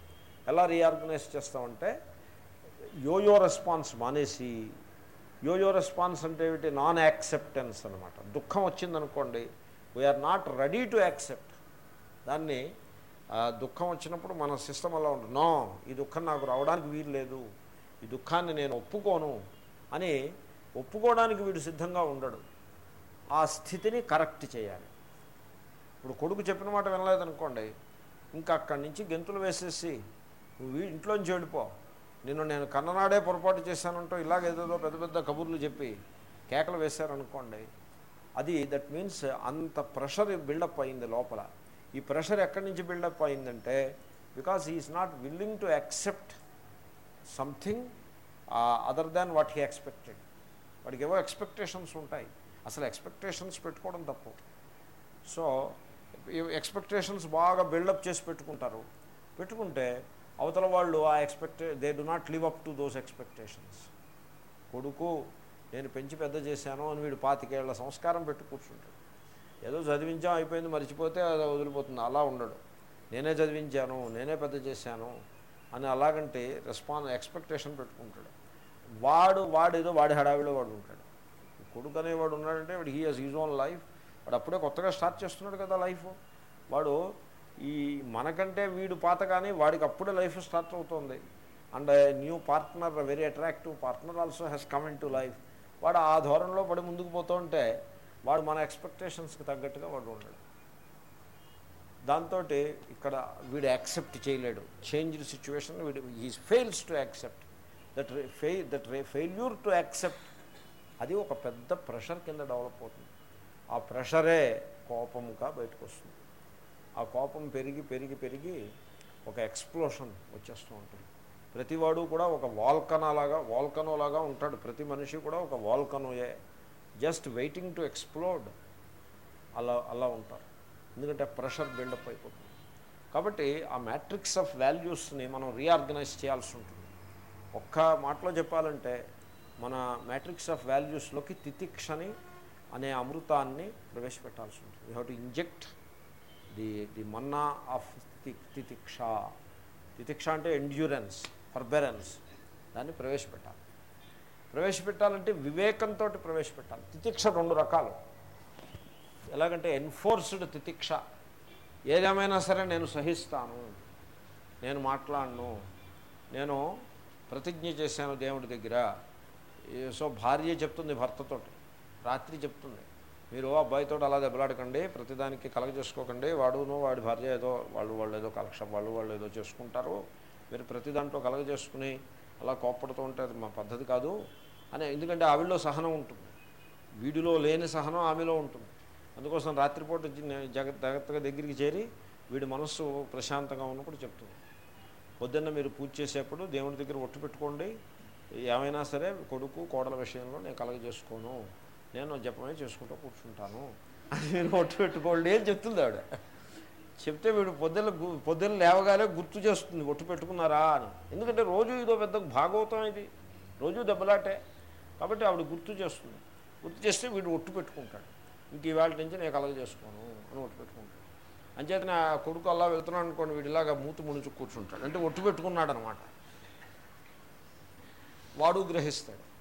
ఎలా రీఆర్గనైజ్ చేస్తామంటే యోయో రెస్పాన్స్ మానేసి యోయో రెస్పాన్స్ అంటే ఏమిటి? నాన్ యాక్సెప్టెన్స్ అనమాట దుఃఖం వచ్చిందనుకోండి we are not ready to accept దాన్ని దుఃఖం వచ్చినప్పుడు మన సిస్టమ్ అలా ఉంటుంది. నో ఈ దుఃఖం నాకు రావడానికి వీలు లేదు. ఈ దుఃఖాన్ని నేను ఒప్పుకోను. అని ఒప్పుకోవడానికి వీడు సిద్ధంగా ఉండడు. ఆ స్థితిని కరెక్ట్ చేయాలి. ఇప్పుడు కొడుకు చెప్పిన మాట వినలేదనుకోండి ఇంకా అక్కడి నుంచి గెంతులు వేసేసి నువ్వు ఇంట్లోంచి వెళ్ళిపో నిన్ను నేను కన్ననాడే పొరపాటు చేశానంటూ ఇలాగేదో పెద్ద పెద్ద కబుర్లు చెప్పి కేకలు వేశారనుకోండి అది దట్ మీన్స్ అంత ప్రెషర్ బిల్డప్ అయింది లోపల. ఈ ప్రెషర్ ఎక్కడి నుంచి బిల్డప్ అయిందంటే because is not willing to accept something other than what he expected వాడికి ఏవో ఎక్స్పెక్టేషన్స్ ఉంటాయి. అసలు ఎక్స్పెక్టేషన్స్ పెట్టుకోవడం తప్పు. సో ఎక్స్పెక్టేషన్స్ బాగా బిల్డప్ చేసి పెట్టుకుంటారు. పెట్టుకుంటే అవతల వాళ్ళు ఆ expect they do not live up to those expectations కొడుకు నేను పెంచి పెద్ద చేశాను అని వీడు పాతికేళ్ళ సంస్కారం పెట్టి కూర్చుంటాడు. ఏదో చదివించాం అయిపోయింది మర్చిపోతే అది వదిలిపోతుంది. అలా ఉండడు. నేనే చదివించాను నేనే పెద్ద చేశాను అని అలాగంటే రెస్పాన్స్ ఎక్స్పెక్టేషన్ పెట్టుకుంటాడు. వాడు వాడు ఏదో వాడి హడావిలో వాడు ఉంటాడు. కొడుకు అనేవాడు ఉన్నాడంటే వాడు he has use own life వాడు అప్పుడే కొత్తగా స్టార్ట్ చేస్తున్నాడు కదా లైఫ్. వాడు ఈ మనకంటే వీడు పాత కానీ వాడికి అప్పుడే లైఫ్ స్టార్ట్ అవుతుంది. And new partner very attractive partner also has come into life వాడు ఆ ధోరణిలో పడి ముందుకు పోతూ ఉంటే వాడు మన ఎక్స్పెక్టేషన్స్కి తగ్గట్టుగా వాడు ఉండడు. దాంతో ఇక్కడ వీడు యాక్సెప్ట్ చేయలేడు. చేంజ్ సిచ్యువేషన్ వీడు he fails to accept that fail that failure to accept అది ఒక పెద్ద ప్రెషర్ కింద డెవలప్ అవుతుంది. ఆ ప్రెషరే కోపంగా బయటకు వస్తుంది ఆ కోపం పెరిగి పెరిగి పెరిగి ఒక ఎక్స్ప్లోషన్ వచ్చేస్తూ ఉంటుంది. ప్రతివాడు కూడా ఒక వాల్కనాలాగా వాల్కనోలాగా ఉంటాడు. ప్రతి మనిషి కూడా ఒక వాల్కనోయే. జస్ట్ వెయిటింగ్ టు ఎక్స్ప్లోడ్ అలా అలా ఉంటారు. ఎందుకంటే ప్రెషర్ బిల్డప్ అయిపోతుంది. కాబట్టి ఆ మ్యాట్రిక్స్ ఆఫ్ వాల్యూస్ని మనం రీఆర్గనైజ్ చేయాల్సి ఉంటుంది. ఒక్క మాటలో చెప్పాలంటే మన మ్యాట్రిక్స్ ఆఫ్ వాల్యూస్లోకి తితిక్షని అనే అమృతాన్ని ప్రవేశపెట్టాల్సి ఉంటుంది. You have to inject the the manna of titiksha. తితిక్ష అంటే ఎండ్యూరెన్స్ ఫర్బెరెన్స్ దాన్ని ప్రవేశపెట్టాలి. ప్రవేశపెట్టాలంటే వివేకంతో ప్రవేశపెట్టాలి. తితిక్ష రెండు రకాలు. ఎలాగంటే ఎన్ఫోర్స్డ్ తితిక్ష. ఏదేమైనా సరే నేను సహిస్తాను. నేను మాట్లాడను. నేను ప్రతిజ్ఞ చేశాను దేవుడి దగ్గర. సో భార్య చెప్తుంది భర్తతోటి. రాత్రి చెప్తుంది. మీరు అబ్బాయితో అలా దెబ్బలాడకండి ప్రతిదానికి కలగ చేసుకోకండి వాడును వాడి భార్య ఏదో వాళ్ళు వాళ్ళు ఏదో కలక్షం వాళ్ళు వాళ్ళు ఏదో చేసుకుంటారు. మీరు ప్రతి దాంట్లో కలగ చేసుకుని అలా కోప్పడుతూ ఉంటే అది మా పద్ధతి కాదు అని ఎందుకంటే ఆవిడలో సహనం ఉంటుంది. వీడిలో లేని సహనం ఆమెలో ఉంటుంది. అందుకోసం రాత్రిపూట జ- జగ జాగ్రత్తగా దగ్గరికి చేరి వీడి మనస్సు ప్రశాంతంగా ఉన్నప్పుడు చెప్తుంది పొద్దున్న మీరు పూజ చేసేప్పుడు దేవుడి దగ్గర ఒట్టు పెట్టుకోండి. ఏమైనా సరే కొడుకు కోడల విషయంలో నేను కలగ చేసుకోను నేను జపమే చేసుకుంటూ కూర్చుంటాను. అని నేను ఒట్టు పెట్టుకోండి అని చెప్తుంది ఆవిడ? చెప్తే వీడు పొద్దున్న గు- పొద్దున్న లేవగానే గుర్తు చేస్తుంది. ఒట్టు పెట్టుకున్నారా అని. ఎందుకంటే రోజు ఇదో పెద్ద భాగవతం ఇది. రోజు దెబ్బలాటే. కాబట్టి ఆవిడ గుర్తు చేస్తుంది. గుర్తు చేస్తే వీడు ఒట్టు పెట్టుకుంటాడు. ఇంక ఇవాళ నుంచి నేను కలగ చేసుకోను అని ఒట్టు పెట్టుకుంటాడు. అంచేత నా కొడుకు అలా వెళ్తున్నాను అనుకోండి వీడిలాగా మూతి ముణుచు కూర్చుంటాడు. అంటే ఒట్టు పెట్టుకున్నాడు అనమాట వాడు గ్రహిస్తాడు.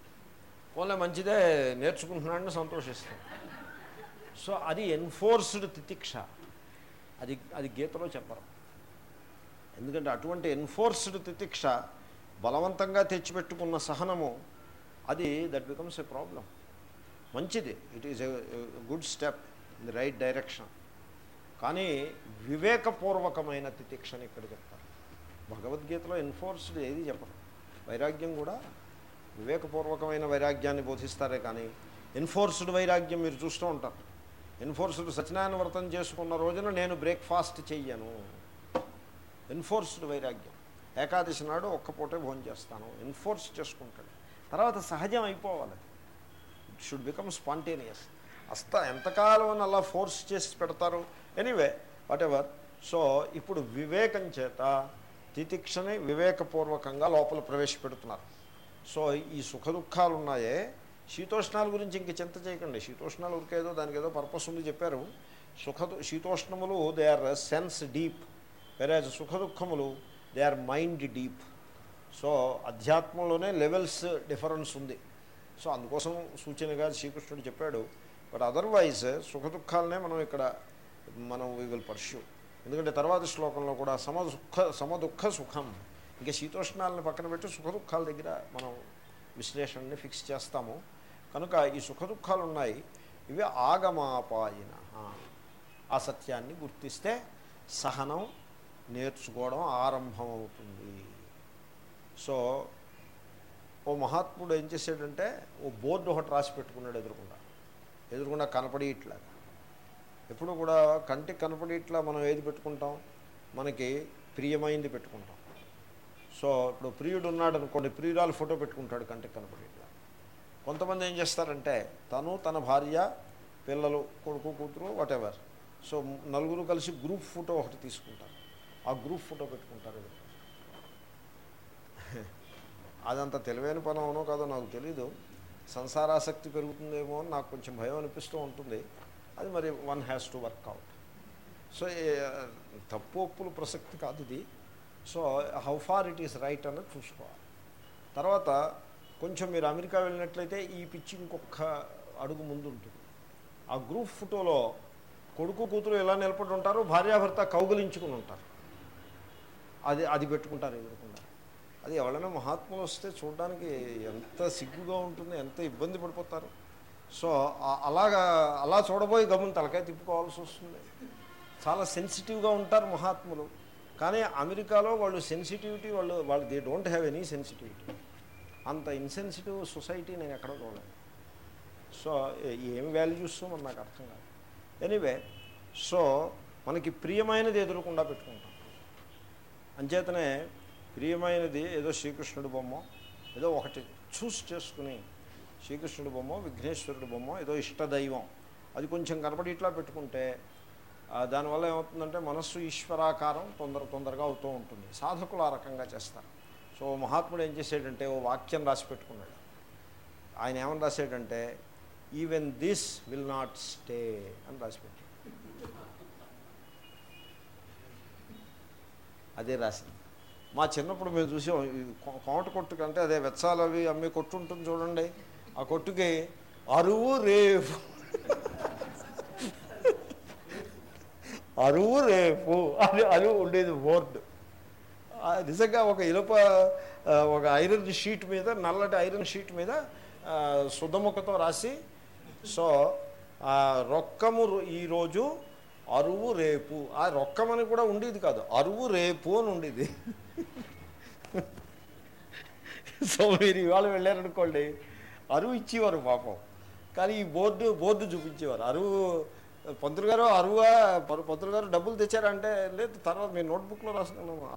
పోలే మంచిదే నేర్చుకుంటున్నాడని సంతోషిస్తాడు సో అది ఎన్ఫోర్స్డ్ తితిక్ష. అది అది గీతలో చెప్పరు. ఎందుకంటే అటువంటి ఎన్ఫోర్స్డ్ తితిక్ష బలవంతంగా తెచ్చిపెట్టుకున్న సహనము అది దట్ బికమ్స్ ఎ ప్రాబ్లం మంచిది. It is a good step in the right direction కానీ వివేకపూర్వకమైన తితిక్షని ఇక్కడ చెప్తారు. భగవద్గీతలో ఎన్ఫోర్స్డ్ ఏది చెప్పరు. వైరాగ్యం కూడా వివేకపూర్వకమైన వైరాగ్యాన్ని బోధిస్తారే కానీ ఎన్ఫోర్స్డ్ వైరాగ్యం మీరు చూస్తూ ఉంటారు. ఎన్ఫోర్స్డ్ సత్యనారాయణ వ్రతం చేసుకున్న రోజున నేను బ్రేక్ఫాస్ట్ చెయ్యను. ఎన్ఫోర్స్డ్ వైరాగ్యం. ఏకాదశి నాడు ఒక్క పూటే భోజనం చేస్తాను. ఎన్ఫోర్స్ చేసుకుంటాడు. తర్వాత సహజం అయిపోవాలి. ఇట్ షుడ్ బికమ్ స్పాంటేనియస్ అస్త ఎంతకాలం అని అలా ఫోర్స్ చేసి పెడతారు? ఎనీవే వాట్ ఎవర్ సో ఇప్పుడు వివేకం చేత తితిక్షని వివేకపూర్వకంగా లోపల ప్రవేశపెడుతున్నారు. సో ఈ సుఖ దుఃఖాలు ఉన్నాయే. శీతోష్ణాల గురించి ఇంక చింత చేయకండి. శీతోష్ణాలు ఉరికేదో దానికి ఏదో పర్పస్ ఉంది చెప్పారు. సుఖ శీతోష్ణములు they are sense deep whereas సుఖ దుఃఖములు they are mind deep so అధ్యాత్మంలోనే levels difference ఉంది. సో అందుకోసం సూచనగా శ్రీకృష్ణుడు చెప్పాడు. బట్ అదర్వైజ్ సుఖ దుఃఖాలనే మనం ఇక్కడ మనం వీ విల్ పర్ష్యూ ఎందుకంటే తర్వాత శ్లోకంలో కూడా సమదుఖ సమదుఖ సుఖం. ఇంకా శీతోష్ణాలను పక్కన పెట్టి సుఖ దుఃఖాల దగ్గర మనం విశ్లేషణని ఫిక్స్ చేస్తాము. కనుక ఈ సుఖ దుఃఖాలు ఉన్నాయి. ఇవి ఆగమాపాయిన ఆ సత్యాన్ని గుర్తిస్తే సహనం నేర్చుకోవడం ఆరంభమవుతుంది. సో ఓ మహాత్ముడు ఏం చేశాడంటే ఓ బోర్డు ఒకటి రాసి పెట్టుకున్నాడు ఎదురుకుండా. ఎదురుకుండా కనపడి ఇట్లా ఎప్పుడు కూడా కంటికి కనపడి ఇట్లా మనం ఏది పెట్టుకుంటాం? మనకి ప్రియమైంది పెట్టుకుంటాం. సో ఇప్పుడు ప్రియుడు ఉన్నాడు అనుకోండి ప్రియురాలు ఫోటో పెట్టుకుంటాడు కంటికి కనపడేట్లా. కొంతమంది ఏం చేస్తారంటే తను తన భార్య పిల్లలు కొడుకు కూతురు వాటెవర్ సో నలుగురు కలిసి గ్రూప్ ఫోటో ఒకటి తీసుకుంటారు. ఆ గ్రూప్ ఫోటో పెట్టుకుంటారు. అదంత తెలివైన పని అవునో కాదో నాకు తెలీదు. సంసారాసక్తి పెరుగుతుందేమో అని నాకు కొంచెం భయం అనిపిస్తూ ఉంటుంది. అది మరి one has to work out so తప్పు ఒప్పులు ప్రసక్తి కాదు ఇది. So how far it is right అన్నది చూసుకోవాలి. తర్వాత కొంచెం మీరు అమెరికా వెళ్ళినట్లయితే ఈ పిచ్చి ఇంకొక అడుగు ముందు ఉంటుంది. ఆ గ్రూప్ ఫోటోలో కొడుకు కూతురు ఎలా నిలబడి ఉంటారు భార్యాభర్త కౌగులించుకుని ఉంటారు. అది అది పెట్టుకుంటారు ఎదురుకుండా అది ఎవరైనా మహాత్ములు వస్తే చూడడానికి ఎంత సిగ్గుగా ఉంటుంది ఎంత ఇబ్బంది పడిపోతారు. సో అలాగా అలా చూడబోయి గమని తలకాయ తిప్పుకోవాల్సి వస్తుంది. చాలా సెన్సిటివ్గా ఉంటారు మహాత్ములు. కానీ అమెరికాలో వాళ్ళు సెన్సిటివిటీ వాళ్ళు వాళ్ళు they don't have any sensitivity అంత ఇన్సెన్సిటివ్ సొసైటీ నేను ఎక్కడ చూడలేదు. సో ఏం వాల్యూస్ మరి నాకు అర్థం కాదు. ఎనీవే సో మనకి ప్రియమైనది ఎదురకుండా పెట్టుకుంటాం. అంచేతనే ప్రియమైనది ఏదో శ్రీకృష్ణుడి బొమ్మ ఏదో ఒకటి చూస్ చేసుకుని శ్రీకృష్ణుడి బొమ్మ విఘ్నేశ్వరుడి బొమ్మ ఏదో ఇష్టదైవం. అది కొంచెం కనపడి ఇట్లా పెట్టుకుంటే దానివల్ల ఏమవుతుందంటే మనస్సు ఈశ్వరాకారం తొందర తొందరగా అవుతూ ఉంటుంది. సాధకులు ఆ రకంగా చేస్తారు. సో మహాత్ముడు ఏం చేసాడంటే ఓ వాక్యం రాసి పెట్టుకున్నాడు. ఆయన ఏమని రాశాడంటే even this will not stay అని రాసిపెట్టాడు అదే రాసింది. మా చిన్నప్పుడు మేము చూసాం ఈ కోమట కొట్టు కంటే అదే వెచ్చాలవి అమ్మే కొట్టు ఉంటుంది చూడండి. ఆ కొట్టుకి అరువు రేవు. అరువు రేపు అని అరువు ఉండేది బోర్డు. నిజంగా ఒక ఇనుప ఒక ఐరన్ షీట్ మీద నల్లటి ఐరన్ షీట్ మీద సుధముఖతో రాసి సో ఆ రొక్కము ఈరోజు అరువు రేపు. ఆ రొక్కమని కూడా ఉండేది కాదు. అరువు రేపు అని ఉండేది. సో మీరు ఇవాళ వెళ్ళారనుకోండి అరువు ఇచ్చేవారు పాపం. కానీ ఈ బోర్డు బోర్డు చూపించేవారు. అరువు పంతులు గారు అరువా పంతులు గారు డబ్బులు తెచ్చారంటే లేదు తర్వాత మీ నోట్బుక్లో రాసుకున్నాము